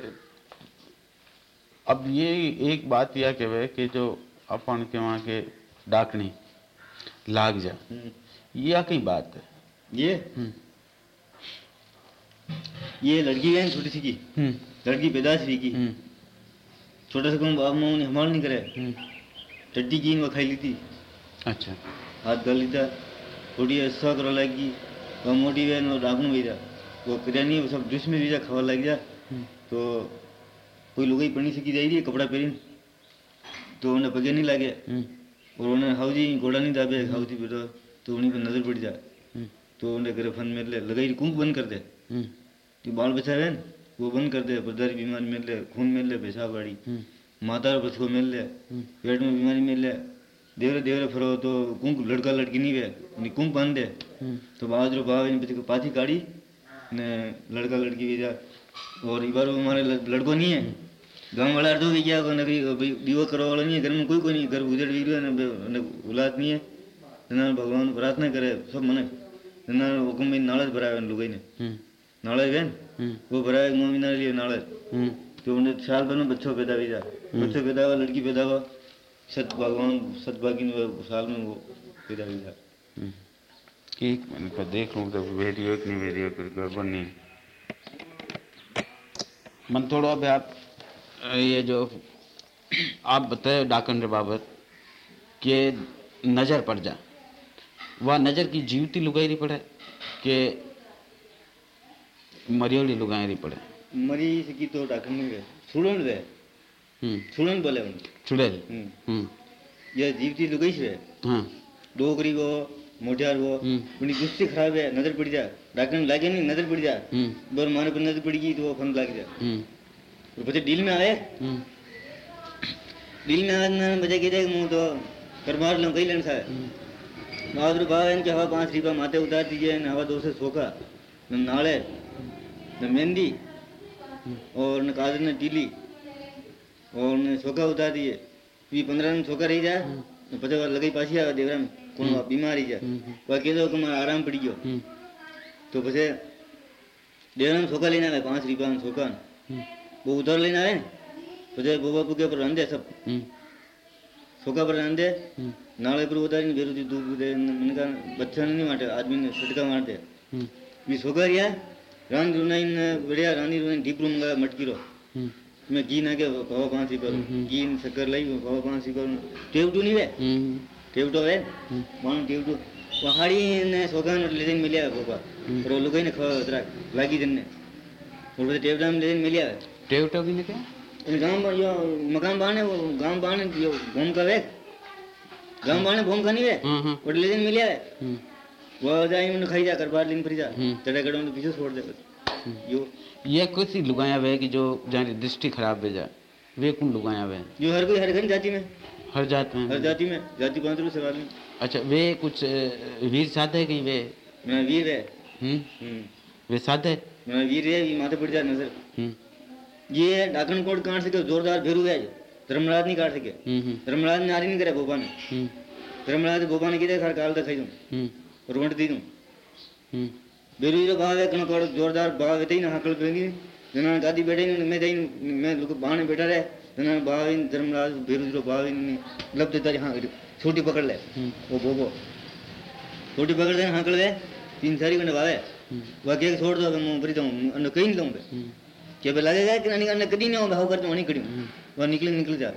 अब ये एक बात यह कहे कि जो अपन के वहाँ के डाकनी लाग जा। हम्म। यह कई बात है? ये? हम्म। ये लड़की है छोटी सी की? हम्म। लड़की पैदाश हुई की छोटा सा कौन बाप माँ ने हमाल नहीं करे टट्टी की वो खाई ली थी। अच्छा। हाथ कर लीता थोड़ी ऐसा करो लगी वो मोटी वे डाकू भी जा वो किरानी वो सब डिश में भी जा खावा लग जा हम्म, तो कोई लुगाई पढ़नी सीखी जा रही है कपड़ा पहन। तो उन्हें पगे नहीं लगे। हम्म, और उन्हें हाउजी घोड़ा नहीं दाबे हाउजी बेटो तो उन्हीं पर नज़र पड़ जाए हम्म, तो उन्हें करे फन में लगाई कुंक बंद कर दे। जो बाल बचावे न वो बंद कर दे बदर बीमारी मिल ले खून मिल ले पेशाब वाली माता और बच्चों मिल ले हम्म। पेट में बीमारी मिल ले। देवरे देवरे फिरो तो कुंक लड़का लड़की नहीं वे कुंक बाँध दे। हम्म। तो बाज रो बाव पाथी काढ़ी ने लड़का लड़की भेजा। और इबार वो हमारे लड़को नहीं है। गाँव वाला तो भी क्या नगरी विवाह करवा वाला नहीं है घर में कोई कोई नहीं घर उजड़ भी औलाद नहीं है। जना भगवान प्रार्थना करे सब मने। जना हुकुम में नालज भरावे लुगाई ने। हम्म। नाले हम्म, वो भरावे मम्मी ना लिए नाले तो उन्हें साल भर में बच्चों पैदा भी जा बच्चों पैदा हुआ लड़की पैदा हुआ सत भगवान सतभागी साल में वो पैदा भी जा। एक मिनट पर देख लूँ तो वीडियो नहीं वीडियो गड़बड़ नहीं मन थोड़ा अब आप ये जो आप बताए डाकन रे बाबत के नज़र पड़ जा वह नज़र की जीवती लुगाई रही पड़े कि मरियोली लुगाई रही पड़े। मरी सकी तो डाकन नहीं वे सुड़न वे हम्म। सुड़न बोले उन चुड़ैल हम्म। ये जीवती लुगाई से। हाँ। डोगरी को मोटियार वो हम्म। उनकी गुस्से खराब है नज़र पड़ जा। डाकन लागे नहीं नज़र पड़ जा। हम्म। बर मारे पर नज़र पड़ गई तो वो फन लग जा। हम्म। और बच्चे डील में आए। हम्म। डील में आए ना बच्चे कहते मुँह तो करमार लो कई लेन था बाबा इनके हवा पाँच रिपा माथे उतार दीजिए हवा दो से सोखा। नाले। तो मेहंदी और न काजल ने टीली और ने सोखा उतार दिए। भी पंद्रह दिन सोखा रही जाए हम्म। तो पचास बार लगे पासी आवे देवरा में कौन हम्म। बीमार ही जाए बाकी तो मैं आराम पड़ी गयो। हम्म। तो पछे देवरा में सोखा लेना आवे पाँच रुपया में सोखा वो उधर लेना आवे पछे वो बापू के ऊपर रंधे सब। सोखा पर रंधे नाले पर उतारी बेरोजी दूध दे मन का बच्चा नहीं मारते आदमी ने छटका मारते भी सोखा रिया रान रुनाइन बढ़िया रानी रुनाइन डीप रूम का मटकी रो। हम्म। मैं गीन ना भाव पाँच ही करूँ। हम्म, हम्म। गीन शक्कर लाई भाव पाँच ही करूँ। टेवटू तो नहीं वे टेवटो वे मानो टेवटू पहाड़ी तो- ने सोगान और लेजन मिलिया भोपा और रो ही ने खा उतरा लगी दिन ने। और उधर टेवटा में लेजन मिलिया टेवटा तो भी नहीं क्या? गाँव यो मकान बाने वो गाँव बाने यो घूम का वे गाँव बाने घूम का नहीं वे उधर लेजन मिलिया वो जाए खाई जा कर जा हम्म। तेरे पीछे छोड़ दे यो। ये कुछ ही लुगाया वे कि जो जहाँ दृष्टि खराब हो जाए। वे कौन लुगाया वे यो हर कोई हर घर जाति में। हर जात में। हर जाति में। जाति पाँच सवाल में अच्छा वे कुछ वीर साध है कि वे? मैं वीर है। हम्म। हम्म। वे साध है? मैं वीर है ये माथे पड़ जा नज़र। हम्म। ये डाकन कोट काट सके जोरदार भेरू है। जो धर्मराज नहीं काट सके। हम्म हम्म। धर्मराज ने आरी नहीं करे ने हम्म। धर्मराज ने किधर खड़ काल दिखाई दूँ हम्म। रोंट दी हूँ बेरीरो गाँव है कणो थोड़ा जोरदार बाव है ना हकल पेंगी जना दादी बैठे मैं दई मैं लोग बाण बैठा रहे। जना बाव इन धर्मराज बेरोजरो बाव इन लब देता हाँ छोटी पकड़ ले। वो बोबो छोटी पकड़ दे हकल वे तीन सारी घंटे बावे। हम्म। बाकी एक छोड़ दो मैं भरी दूँ अन्न कहीं नहीं दूँ के बे लगेगा कि अन्न अन्न कदी नहीं भाव करते वहीं कड़ी हम्म। वह निकले निकल जा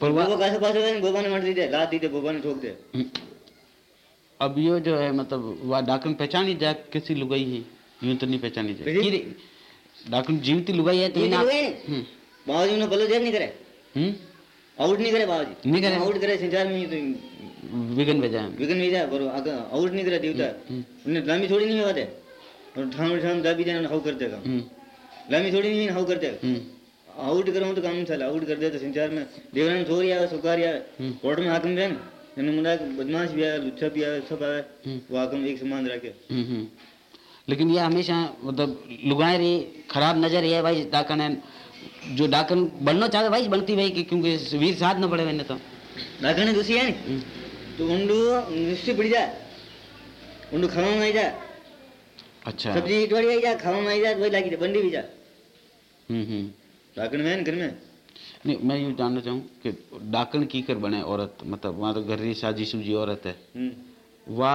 पर वो कैसे पास गोबा ने मर दी दे लात दी दे गोबा ने ठोक दे। हम्म। अब ये जो है मतलब वह डाकन पहचानी जाए किसी लुगाई है यूँ तो नहीं पहचानी जाए कि डाकन जीवती लुगाई है तो ना? हम्म। ने भले देख नहीं करे? हम्म? आउट नहीं करे बाबाजी? नहीं करे? आउट करे संचार में तो विघन भेजा विघन जाए बरो आउट नहीं करे देवता हम्म उन्हें लामी छोड़ी नहीं होते। और ठाम ठाम दाबी देना हाउ काम। हम्म। लामी छोड़ी नहीं हाउ करते। हम्म। आउट करो तो काम चले आउट कर दे तो संचार में देवरान छोरी आवे सुकारी आवे हम्म। कोर्ट में हाकम देन बदमाश भी आवे लुच्चा भी आवे सब आवे हम्म। वो एक समान रखे। हम्म, हम्म। लेकिन ये हमेशा मतलब लुगाए रही खराब नज़र है भाई डाकन है। जो डाकन बनना चाहे भाई बनती भाई क्योंकि वीर साथ न पड़े मैंने तो। डाकने दूसरी है नी तो उंडू निश्चित पड़ी जाए। उंडू खावा में आई जाए। अच्छा। सब्ज़ी इटवाड़ी आई जाए खावा में आई जाए तो वही लागी बंडी भी जाए। हम्म हम्म। डाकन में है घर में? नहीं मैं यूँ जानना चाहूँ कि डाकन की कर बने औरत मतलब वहाँ तो घर री साजी सूजी औरत है। हम्म। वह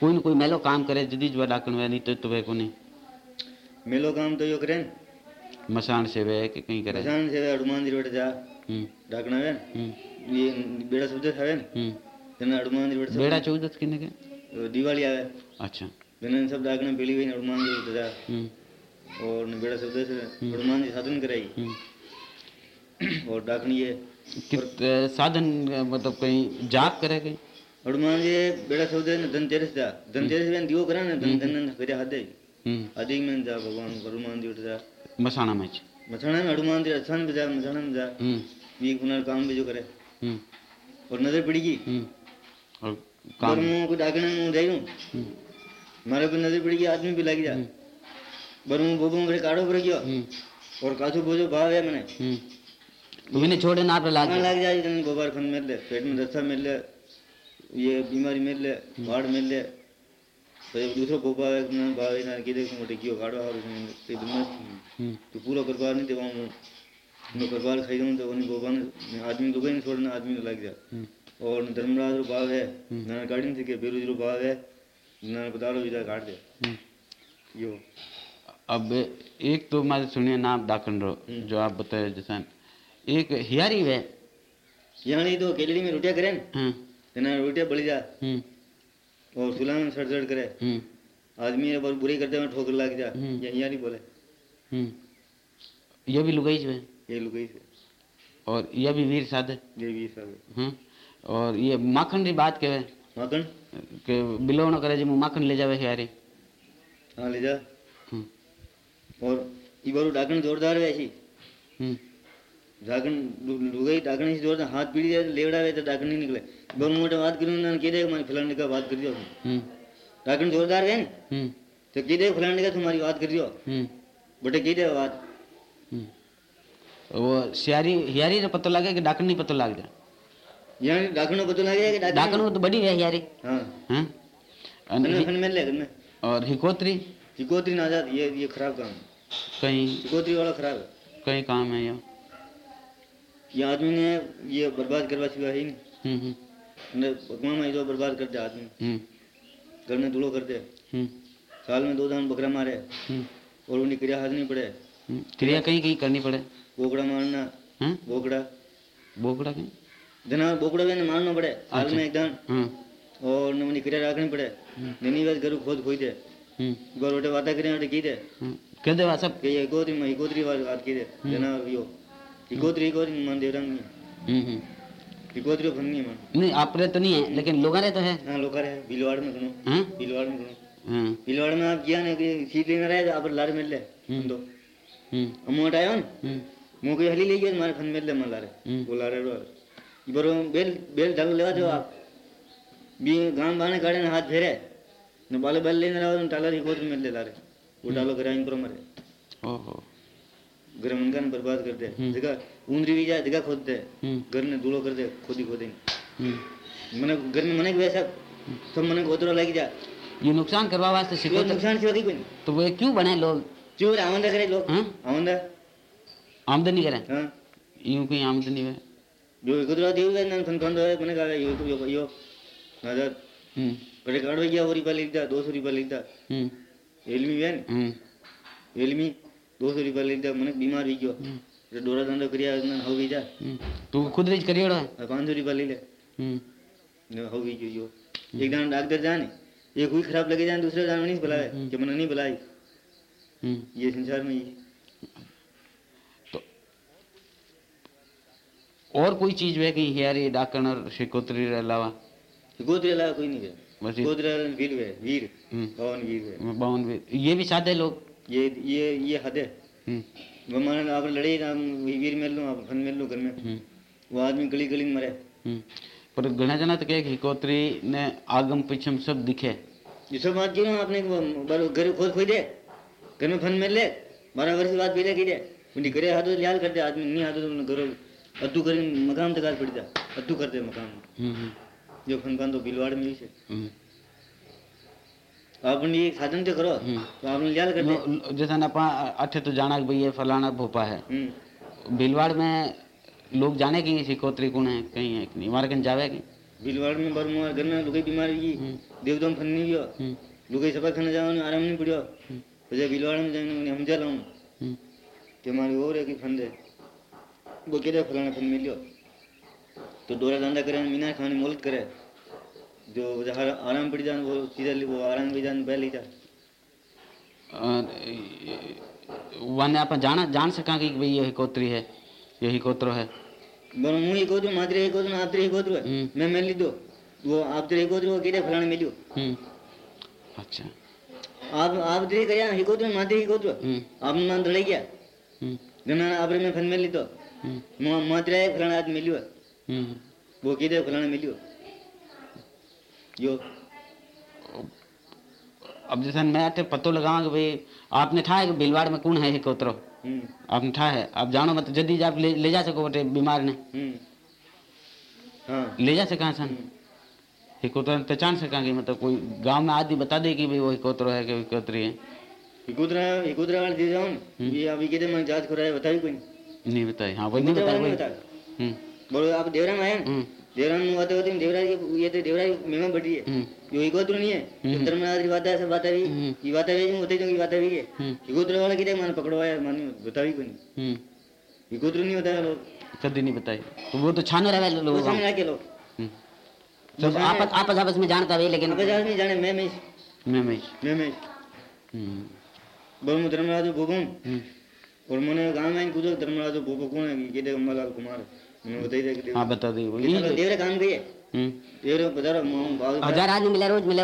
कोई न कोई मेलो काम करे जदी जो डाकन वे नहीं तो तो वे को नहीं मेलो काम तो यो करे मसान से वे कि कहीं करे? पहचान से हनुमान जी रोड जा। हम्म। डाकना है हम्म। ये बेड़ा शब्द है न जना हनुमान जी रोड बेड़ा चौदस किने के? दिवाली आवे। अच्छा। जना सब डाकना पहली हुई हनुमान जी रोड जा। और बेड़ा शब्द से हनुमान जी साधन कराई। हम्म। और डाकनी है साधन मतलब कहीं जाप करे कहीं? हनुमान जी बेड़ा है न धनतेरस जा धनतेरस में दियो करा न धन धन करे हाथ दे हम्म। अधिक में जा भगवान हनुमान जी उठ जा। मसाना में मछाना में हनुमान जी अच्छा में जा मछाना में जा। हम्म। ये पुनर काम भी जो करे। हम्म। और नज़र पड़ेगी हम्म। और काम को डाकने मुँह जाई हूँ हम्म। मारे पे नज़र पड़ेगी आदमी भी लग जा। काढ़ो पर गयो। हम्म। और काछो बोझो भाव है मैंने। हम्म। तो मैंने छोड़े ना आप लाग लग जाए जन गोबर खन मिल ले पेट में दस्ता मिल ले ये बीमारी मिल ले बाढ़ मिल ले। तो ये दूसरो गोबा है ना भाव है ना कि देख मोटे कियो काढ़ो और ते हम्म। तो पूरा परिवार नहीं देवा मैं परिवार खाई दूँ तो उन्हें गोबा ने आदमी को नहीं छोड़ना आदमी लग जा हम्म। और धर्मराज रो भाव है ना गाड़ी नहीं के बेरोज रो भाव है ना पतारो विदा काट दे। हम्म। यो। अब एक तो मैं सुनिए नाम डाकन रो जो आप बताए जैसा। एक हियारी वे। नहीं तो केलड़ी में रोटियाँ करे। न हाँ रोटियाँ बड़ी जा। हम्म। और चूल्हा में सड़ सड़ करे। हम्म। आदमी है बहुत बुरी करते हैं ठोकर लग जा। हम्म। ये नहीं बोले। हम्म। ये भी लुगाई है ये लुगाई से। और यह भी वीर साध? है ये भी सब हाँ और ये माखन री बात के माखन? के बिलो न करे जी माखन ले जावे हियारी। हाँ ले जा। हम्म और ये बारू डाकन जोरदार है ऐसी। हम्म। डाकन लुगाई डाकन से जोरदार हाथ पीड़ी जाए लेवड़ा है तो डाकन नहीं निकले। बारू मोटे बात करूँ ना कह दे हमारी फलाने का बात कर दियो। हम्म। डाकन जोरदार है न? हम्म। तो कह दे फलाने का तुम्हारी बात कर दियो। बटे कह दे बात। वो सियारी हियारी रे पतो लागे कि डाकन नहीं पतो लाग जाए यहाँ डाकन को पता लगे कि डाकन डाकन तो बड़ी है हियारी। हाँ। हाँ? और हिकोत्री? चिकोत्री ना जात ये ये खराब काम है। कहीं चिकोत्री वाला खराब है। कहीं काम है ये? ये आदमी ने ये बर्बाद करवा चुका है ही नहीं। हम्म हम्म। ने भगवान में तो बर्बाद कर दे आदमी। हम्म। घर में धूलो कर दे साल में दो दान बकरा मारे। और उन्हें क्रिया हाथ नहीं पड़े। क्रिया कहीं कहीं करनी पड़े। बोकड़ा मारना हाँ? बोकड़ा। बोकड़ा कहीं? जना बोकड़ा भी मारना पड़े। साल में एक दान हाँ। और उन्हें क्रिया रखनी पड़े। नहीं बात घर खोद खोई दे। हम्म। गोर रोटे बातें करें रोटे की दे। सब कि ये इकोत्री में इकोत्री बात बात की दे जना यो इकोत्री इकोत्री मान देवरंग नहीं हम्म हम्म इकोत्री फन नहीं है मान नहीं आप रे तो नहीं है लेकिन लोग रे तो है हाँ लोग है भीलवाड़ में सुनो हाँ भीलवाड़ में सुनो हाँ भीलवाड़ में आप किया ना कि सीट लेना रहे तो आप लार मिल ले हम्म। दो हम्म अमौंट आयो ना हम्म मुँह की हली ले गया तुम्हारे फन मिल ले मन लारे हम्म। बोला रे बरो बेल बेल ढल लेवा जो आप बी गाँव बाने ने हाथ फेरे ने बाले बेल लेने रहो तो टाला रिकोत मिल ले लारे वो डालो कराइन पर मरे। ओहो। घर बर्बाद कर दे। जगह ऊंदरी भी जाए जगह खोद दे। हम्म। घर ने धूलो कर दे खोदी खोदी। हम्म। मने घर में मने वैसा सब मने लग जा। ये नुकसान करवा वास्ते कोई तो, नुकसान से कोई तो वो क्यों बने लोग? आमंदा करे लोग। हाँ? आमंदा आमदनी करें? हाँ। यूँ कहीं आमदनी है? जो देव ना मने कहा यो यो यो नज़र हम्म। में गया रुपया लिख दा दो सौ रुपया लिख दा। हम्म। एलमी है ना हम्म एलमी दो सौ रुपया दा मने बीमार भी गयो जो डोरा धंधो। तू खुद करियोड़ो है पाँच सौ रुपया ले ले हो गई जो एक दान डॉक्टर जाने एक हुई खराब लगे जाने दूसरे दान नहीं बुलावे कि मने नहीं बुलाई ये संसार में ही तो और कोई चीज़ वे की हियारी डाकण और शिकोत्री अलावा गोत्र अलावा कोई नहीं है वीर वीर हम्म, वीर बावन वीर। ये भी सादे लोग? ये ये ये हद। है हम्म, वो मान आप लड़े ना वीर मिल लो आप फन मिल लो घर में। हम्म, वो आदमी गली गली में मरे। पर घना जना तो कहे कि हिकोत्री ने आगम पिछम सब दिखे। ये सब बात क्यों आपने घर खोद खोई दे? घर में फन मिल ले। बारह वर्ष बाद पीले की दे। उनकी करे हाथों लिहाल करते आदमी नहीं हाथों तो घर अद्दू कर मकाम तक पड़ जा। अद्दू करते मकाम हम्म, हम्म, जो फन पान तो बिलवाड़ में ही से हम्म। आपने ये साधन तो करो हम्म। तो आपने लिहाल कर दे लो- लो- जैसा ना अपा अठे तो जाना कि भाई ये फलाना भोपा है हम्म भीलवाड़ में लोग जाने की सिकोत्री कौन है कहीं है कि नहीं हमारे कहीं जावे की बिलवाड़ में बार मुआ घर में लुगाई बीमार की हम्म, देवदम फन नहीं गयो हम्म, लुगाई सफा खाने जाओ आराम नहीं पड़ियो हम्म, પછી બિલવાડ में जाने हम जा लाऊं हम्म, कि हमारी और है कि फंड है वो कहते फलाना फंड मिलियो तो डोरा धंधा करे मीना खानी मोलत करे। जो जहाँ आराम पड़ जाए वो सीधा वो आराम भी जान जा और वन आप जाना जान सका कि भाई ये हिकोत्री है ये हिकोत्रो है। बोलो मुँह ही कोदरो मात्र ही कोदरो आप तेरे कोदरो हम्म। मैं मिल ली दो वो आप तेरे कोदरो वो कहते फलाना मिलियो। हम्म, अच्छा। आप आप तेरे कया ही कोदरो मात्र ही हम्म, आपने मान दड़ाई गया। हम्म, गना आपरे में फंड मिल ली तो हम्म, मात्र है फलाना आज मिलियो हम्म। वो कहते फलाना मिलियो यो। अब जैसे मैं अठे पतो लगावा कि भाई आपने ठा है कि भीलवाड़ में कौन है हिकोत्रो हम्म। आपने ठा है आप जानो मत जल्दी आप ले, ले जा सको बटे बीमार ने। हम्म। हाँ। ले जा सका सन? हिकोत्रो पहचान सका कि मतलब कोई गाँव में आदमी बता दे कि भाई वो हिकोत्रो है कि हिकोत्री है। हिकुद्रा हिकुद्रा वाले दे हम्म। ये अभी कहते मैं जाँच कराया बताई कोई? नहीं बताई। हाँ वही नहीं बताई बता बोलो आप देवरा में आए हम्म, देवरा में आते होते देवरा ये ये तो देवरा मेहमान बैठी है जो हिकुद्रा नहीं है। धर्मराज की बात है सब बात है। ये बात है होते जो की बात है भी है हम्म, हिकुद्रा वाले कहते मैंने पकड़वाया मानी बताई कोई नहीं। हिकुद्रा नहीं बताया लोग कभी नहीं बताई तो वो तो छानो रहे वो लोग सामने आके लोग। सब आपस आपस आपस में जानता है लेकिन अब जान नहीं जाने मैं मैं मैं मैं मैं मैं बोल मैं धर्मराज हम्म। और मैंने गाँव में कूदो धर्मराज भूगो कौन है कहते अम्मालाल कुमार कि हाँ बता दी वो देवरा काम गई हम्म, हज़ार आदमी मिले रोज मिले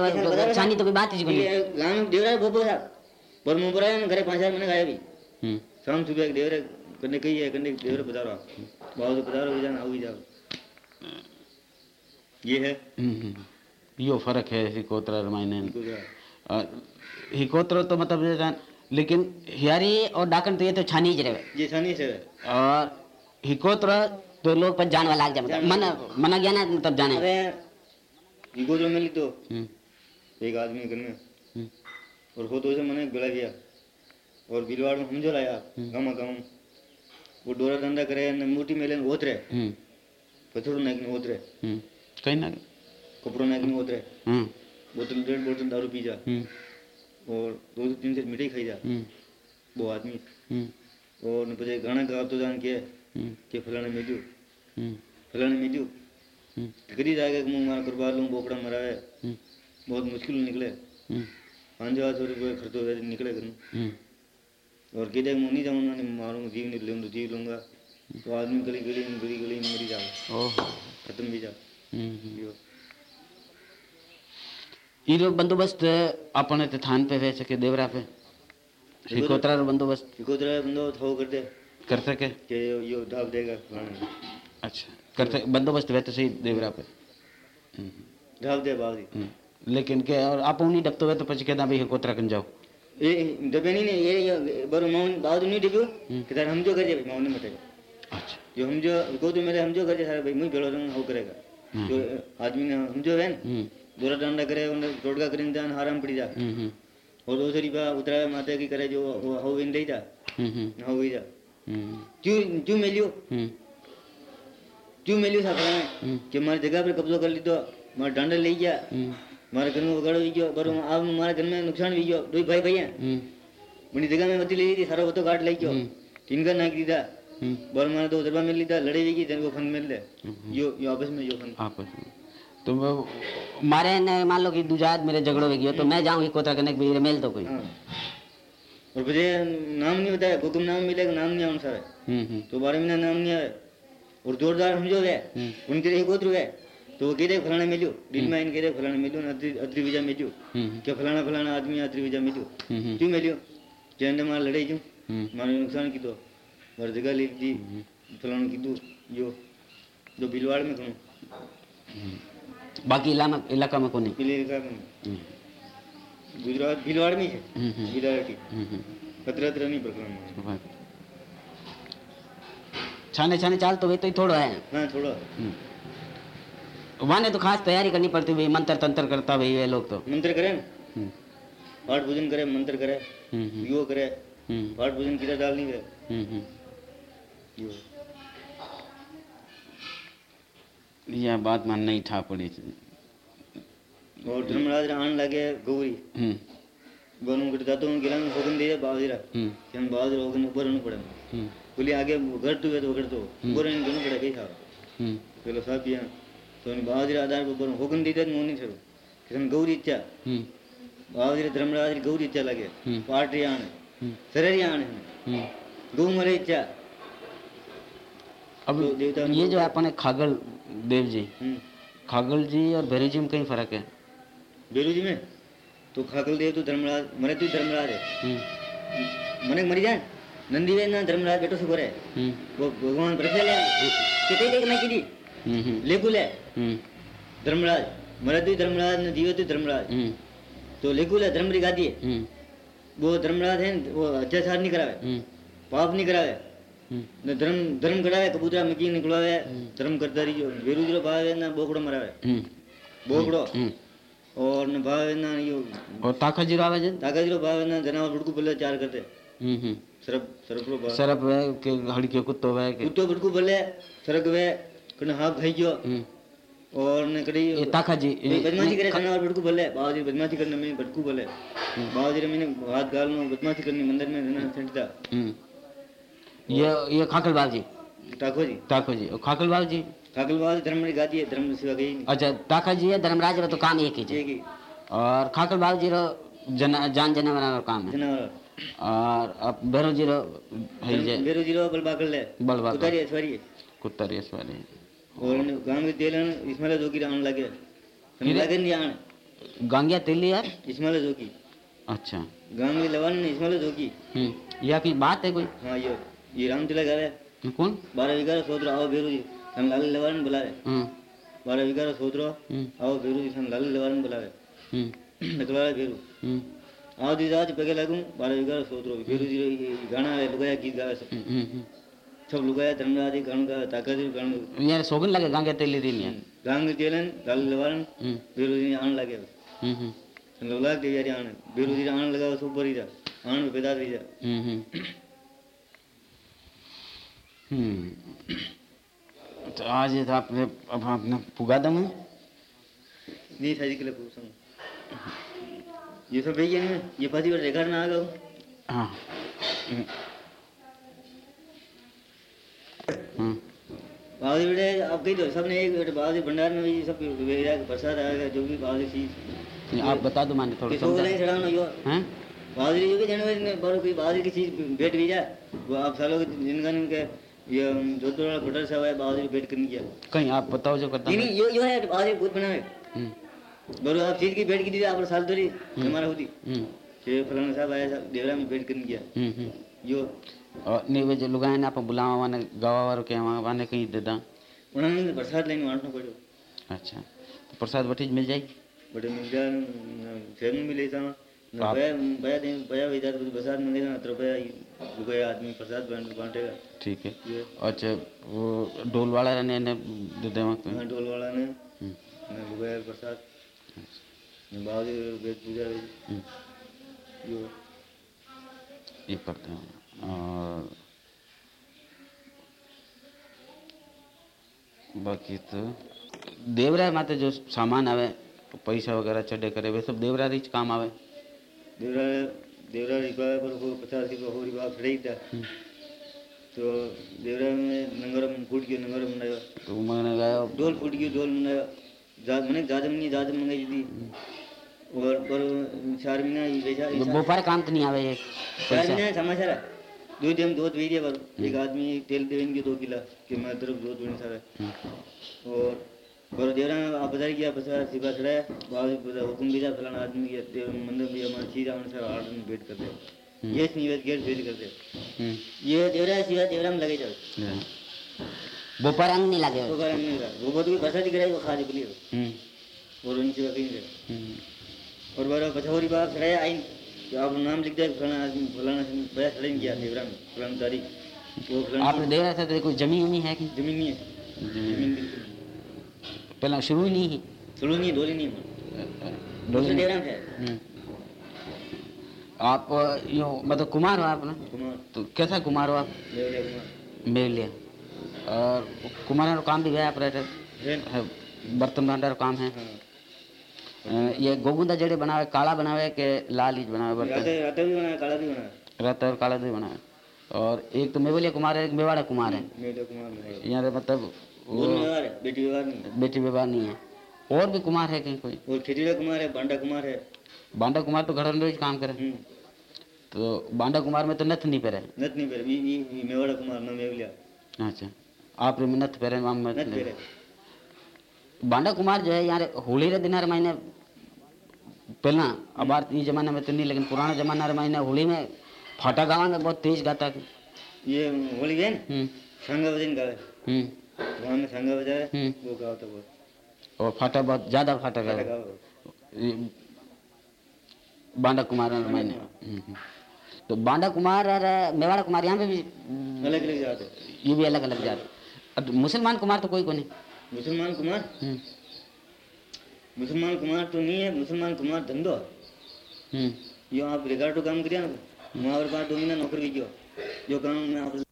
छानी तो कोई बात ही नहीं गाँव में देवरा भोपो था पर मुँह पर आया घरे पाँच हज़ार मैंने गाया भी। हम्म, शाम सुबह एक देवरा करने कही है करने देवरा बता रहा बाबू तो बता रहा जाना जाओ ये है। हम्म, हम्म। यो फ़र्क है हिकोत्रा रामायण? हिकोत्र। तो मतलब लेकिन हियारी और डाकन तो ये तो छानी ही रहे। ये छानी से और हिकोत्र तो लोग पर जान वाला आग जाम मन मना गया ना तब जाने। अरे गो जो मिली तो। हम्म। एक आदमी घर में। हम्म। और हो तो से मने गला गया और बिलवाड़ में हम जो लाया हम्म। गमा गम वो डोरा धंधा करे ने मूठी मेले ने उतरे पथर ने ने उतरे कहीं ना कपड़ों ने ने उतरे बोतल डेढ़ बोतल दारू पी जा। और दो दो तीन से मिठाई खाई जा। वो आदमी। और न मुझे गाना गा तो जान के કે ફલાણે મેલ્યું हम्म, ફલાણે મેલ્યું हम्म, કરી जाएगा कि मैं मार करवा लूँ बोकड़ा मरावे हम्म, बहुत मुश्किल निकले हम्म, पाँच हजार सौ रुपये खर्च हो गए निकले घर हम्म, और कह दे मैं नहीं जाऊँगा नहीं मारूंगा जीव नहीं लूँगा जीव लूँगा तो आदमी गली गली में गली गली में मरी जाओ ओह, खत्म भी जा हम्म, हम्म। यो। ये जो बंदोबस्त अपने ते थान पे वे सके देवरा पे हिकोत्रा रो बंदोबस्त इकोतरा बंदो थो कर दे कर सके? कि यो ढाब देगा अच्छा कर सके? बंदोबस्त वे तो सही देवरा पे। हम्म, ढाब दे बावरी हम्म। लेकिन के और आप नहीं डबतो वे तो પછી कहता भाई हिकोत्रा कन जाओ। ये दबे नहीं नहीं ये बरो माउन बावरी नहीं डिब्यो हम्म। कि तार हम जो कर माउन नहीं मटे अच्छा। जो हम जो को तो मेरे हम जो कर सारा भाई मुझे भेड़ो रहूँ हो करेगा। जो आदमी ने हम जो है ना हम्म, डंडा करे उन्हें टोटका करीन जान हराम पड़ी जा। और दूसरी बात उतरा माता की करे जो हो इन दे जा। हो गई जा। क्यों क्यों मिलियो। हम्म, क्यों मिलियो सा फलाने हम्म, कि मारी जगह पर कब्जो कर ली तो मारा डंडा ले गया हम्म, मारे घर में वगाड़ भी गयो पर अब हमारे घर में नुकसान भी गयो दो भाई भाई हैं। हम्म, जगह में बती ले ली थी सारा वो तो काट ले गयो। हम्म। तिनका नाक दीदा हम्म, बोल मारे दो दरबा मिल लीधा लड़े भी की तेरे को फन मिल ले हम्म। यो यो आपस में यो फन आपस में। तो वो मारे ने मान लो कि दूजा मेरे झगड़ो हो गयो तो मैं जाऊँ हिकोत्रा करने के मेल तो कोई। हाँ। और मुझे नाम नहीं बताया हुक्म नाम मिलेगा नाम नहीं आना सारे। हम्म हम्म। तो बारह महीना नाम नहीं आवे और जोरदार समझो गए हम्म। उनके लिए गोत्र गए। तो वो कहते फलाना मिलो दिन में इनके लिए फलाना मिलो ना अद्री अद्री वीज़ा मिलो क्या फलाना फलाना आदमी अद्री वीज़ा मिलो क्यों मिलो जैन मार लड़ाई क्यों? मानो नुकसान की तो। और जगह लिख दी फलाना की दू जो जो बिलवाड़ में खणो बाकी इलाका इलाका में कोनी किले का गुजरात भीलवाड़ में है प्रकरण वाह। छाने छाने चाल तो वे तो ही थोड़ा है। हाँ थोड़ा हम्म। वहाँ ने तो खास तैयारी करनी पड़ती भाई मंत्र तंत्र करता भाई ये लोग तो। मंत्र करे हम्म। पाठ पूजन करे मंत्र करे हम्म यो करे। पाठ पूजन किधर डाल नहीं करे। हम्म हम्म। यो यह बात मान नहीं ठा पड़ी और धर्मराज आने लगे गौरी। हम्म। गोनू गिरता तो गिला में होगन दे बावजीरा हम्म। हम बावजीर होगन ऊपर होने पड़े हम्म। बोली आगे घर तो है। तो घर तो ऊपर नहीं दोनों पड़े कहीं था हम्म। चलो साहब पिया तो बावजीर आधार पर ऊपर होगन दे तो मोनी छड़ो किसन गौरी इच्छा। हम्म। बावजीर धर्मराज गौरी इच्छा लगे। पार्टी आने हम्म। शरीर आने हम्म। गौ मरे इच्छा। अब तो ये जो है खागल देव जी। हम्म। खागल जी और भैरव जी में कहीं फ़र्क है? बेरू जी में तो खाकल देव तो धर्मराज मरे तो धर्मराज है। हम्म। मने मरी जाए नंदी वे ना धर्मराज बेटो से करे हम्म। वो भगवान प्रसन्न है कितने देख नहीं की हम्म लेकुल है धर्मराज मरे तो धर्मराज न जीवे तो धर्मराज। तो लेकुल है धर्म की गादी है। वो धर्मराज है वो अत्याचार नहीं करावे। पाप नहीं करावे। न धर्म धर्म करावे कबूतरा मकी निकलावे धर्म करता रही जो बेरू भाव है ना बोकड़ो मरावे। बोकड़ो। और न भाव ना यो और ताका ज़ीरो आवे जन? ताकत जो भाव ना जनावर बुड़कू बल्ले चार करते हम्म हम्म। सरप सरपरो भाव सरप है के हड़के कुत्तो है के कुत्तो बुड़कू बल्ले सरक वे कने हाथ खाई गयो। हम्म। और ने कड़ी ये ताका जी बदमाशी करे जनावर बुड़कू बल्ले बाबूजी बदमाशी करने में भटकू बल्ले बाबूजी मैंने हाथ गाल में बदमाशी करनी मंदिर में रहना छंटता हम्म। ये ये खाकल बाब जी। ताको जी ताको जी खाकल बाब जी की है धर्म सेवा गई अच्छा जी है धर्मराज रो तो काम एक ही है। और खाकल बाब जी रो जन जान जानवर रो काम है। जनावर। और अब भैरव जी रो है जे बेरो ज़ीरो बल बाकल ले। बलबा है सवारी है। कुत्ता और गाँव के तेलन इसमाइल जोगी आने लगे। हम लगे नहीं आने गांगिया तेली यार इसमाइल जोगी अच्छा। गाँव में लवान ने इसमाइल जोगी हम्म ये आपकी बात है कोई? हाँ ये ये राम तिलक रहे कौन? बारह विकार सोच रहा आओ बेरू जी। हम्म। हम्म। आओ बेरू जी हम लाल लवान बुला रहे हम्म। निकला रहे बेरू हम्म। आओ दी आज पगे लगूं बारह विकार सोच रहा बेरू जी गाना है लुगाया गीत गावे सब। हम्म, हम्म सब लुगाया धर्मराज जी गान गा ताकत जी गान हम्म सोगन लगे गांगिया तेली दिन यार गांग तेलन लाल लवान हम्म। बेरू जी आने लगे। हम्म हम्म। लोला के यार आने बेरू जी आने लगा ऊपर ही था आने पैदा रही जा। हम्म। हम्म। तो आज ये तो आपने अब आपने पुगा दम नहीं शादी के लिए पूछूँ ये सब भैया नहीं? ये पासी पर रेखा ना आ गया हाँ। हम्म। बावली बेटे आप कही दो सबने एक बेटे बावली भंडार में भी सब वेरा प्रसाद आएगा जो भी बावली चीज़ आप बता दो माने थोड़ा समझा। चढ़ाना यो हैं? बावली जो भी जनवरी में बड़ो कोई बावली की चीज़ भेंट भी जाए वो आप सालों के जिनका उनके ये जो तो बटर सा है बावली भेंट करने किया कहीं आप बताओ जो करता नहीं यो यो है बावली खुद बनाए हम्म। बड़ो आप चीज़ की भेंट की दी आप साल थोड़ी हमारा होती हम्म। कि फलाना साहब आया साहब देवरा में भेंट करने किया हम्म हम्म। यो। और नहीं वे जो लुगाए ना आप बुलावा वाने गवा वारो के वाने कहीं देदा उन्होंने प्रसाद लेने बांटना पड़ो अच्छा तो प्रसाद वठी मिल जाएगी? बड़े मिल जाए में मिले था तो प्रसाद मिलेगा तो आदमी प्रसाद बांटेगा। ठीक है। अच्छा वो डोल वाला ने ने दे देवा हाँ डोल वाला ने प्रसाद। वेद पूजा हुई। हम्म, ये। करते हैं। और बाकी तो देवराय माते जो सामान आवे पैसा वगैरह चढ़े करे वे सब देवरा रीच काम आवे? देवरा देवरा रिपा पर पचास की हो रिपा खड़े था। हम्म, तो देवरा में नंगरम फूट गयो नंगरम मनाया तो मैंने गया। डोल फूट गयो डोल मनाया जा मैंने जाजम नहीं जाजम मंगाई थी। और पर चार महीना ये बेचा। काम तो नहीं आवे चार महीना समाचार दो दिन दो दिया पर। एक आदमी तेल देवेंगे दो किला कि मैं तरफ़ दो सारा। हम्म, और पर देवरा आप बता किया बस सिपा चढ़ा है बाद हुकुम भेजा फलाना आदमी के देव मंदिर में हमारा चीज़ आने से आर्डर में भेंट कर दे। ये निवेद गेट भेज कर दे। हम्म, ये देवरा है सिवा देवरा में लगे जाओ। हाँ। बोपारे अंग नहीं लगे तो बार नहीं रहा वो बहुत भी बसा दिख रहा है वो खा निकली हम्म, और उनसे कहीं नहीं। हम्म, और बार पछौरी बाप चढ़ाया आई। कि आप नाम लिख दे फलाना आदमी फलाना से बया चढ़ाई किया देवरा में फलाना तारीख वो आपने देख रहा था कोई ज़मीन वमीन है कि? ज़मीन नहीं है। ज़मीन। पहला शुरू ही नहीं है। चलो नहीं डोली नहीं हम्म। आप यो मतलब कुमार हो आप ना? कुमार। तो कैसा कुमार हो आप? लिए और कुमार का काम भी है। ऑपरेटर बर्तन भांडार काम है। हाँ। ये गोगुंदा जड़े बनावे काला बनावे के लाल ही बनावे बर्तन? रात रात भी बना काला भी बना रहता और काला भी बनावे और एक तो मेवलिया कुमार है एक मेवाड़ा कुमार है। यहाँ मतलब बेटी व्यवहार नहीं बेटी विवाह नहीं है। और भी कुमार है कहीं कोई? और खिचड़ा कुमार है बांडा कुमार है। बांडा कुमार तो घर में रोज काम करे। हम्म। तो बांडा कुमार में तो नथ नहीं पहरे। नत नहीं पेरे ये मेवाड़ा कुमार ना मेवलिया। अच्छा। आप रे नथ पहरे माम में नत पेरे बांडा कुमार जो है यार होली रे दिन हर महीने पहला अब ये जमाने में तो नहीं लेकिन पुराना जमाना रे महीने होली में फाटा गावा में बहुत तेज गाता है। ये होली गए ना? हम्म। सांगा बजन गावे। हम्म। गाँव में बजाए हम्म। वो गाओ तो बहुत और फाटा बहुत ज़्यादा फाटा गाओ बांडा कुमार रे महीने हम्म, हम्म। तो बांडा कुमार और मेवाड़ा कुमार यहाँ पे भी अलग अलग जाते ये भी अलग अलग जात। अब मुसलमान कुमार तो कोई को नहीं। मुसलमान कुमार? मुसलमान कुमार तो नहीं है मुसलमान कुमार धंधो यो आप रिगार्डो काम करिया ना वहाँ पर पाँच दो महीना नौकरी की जो काम में आप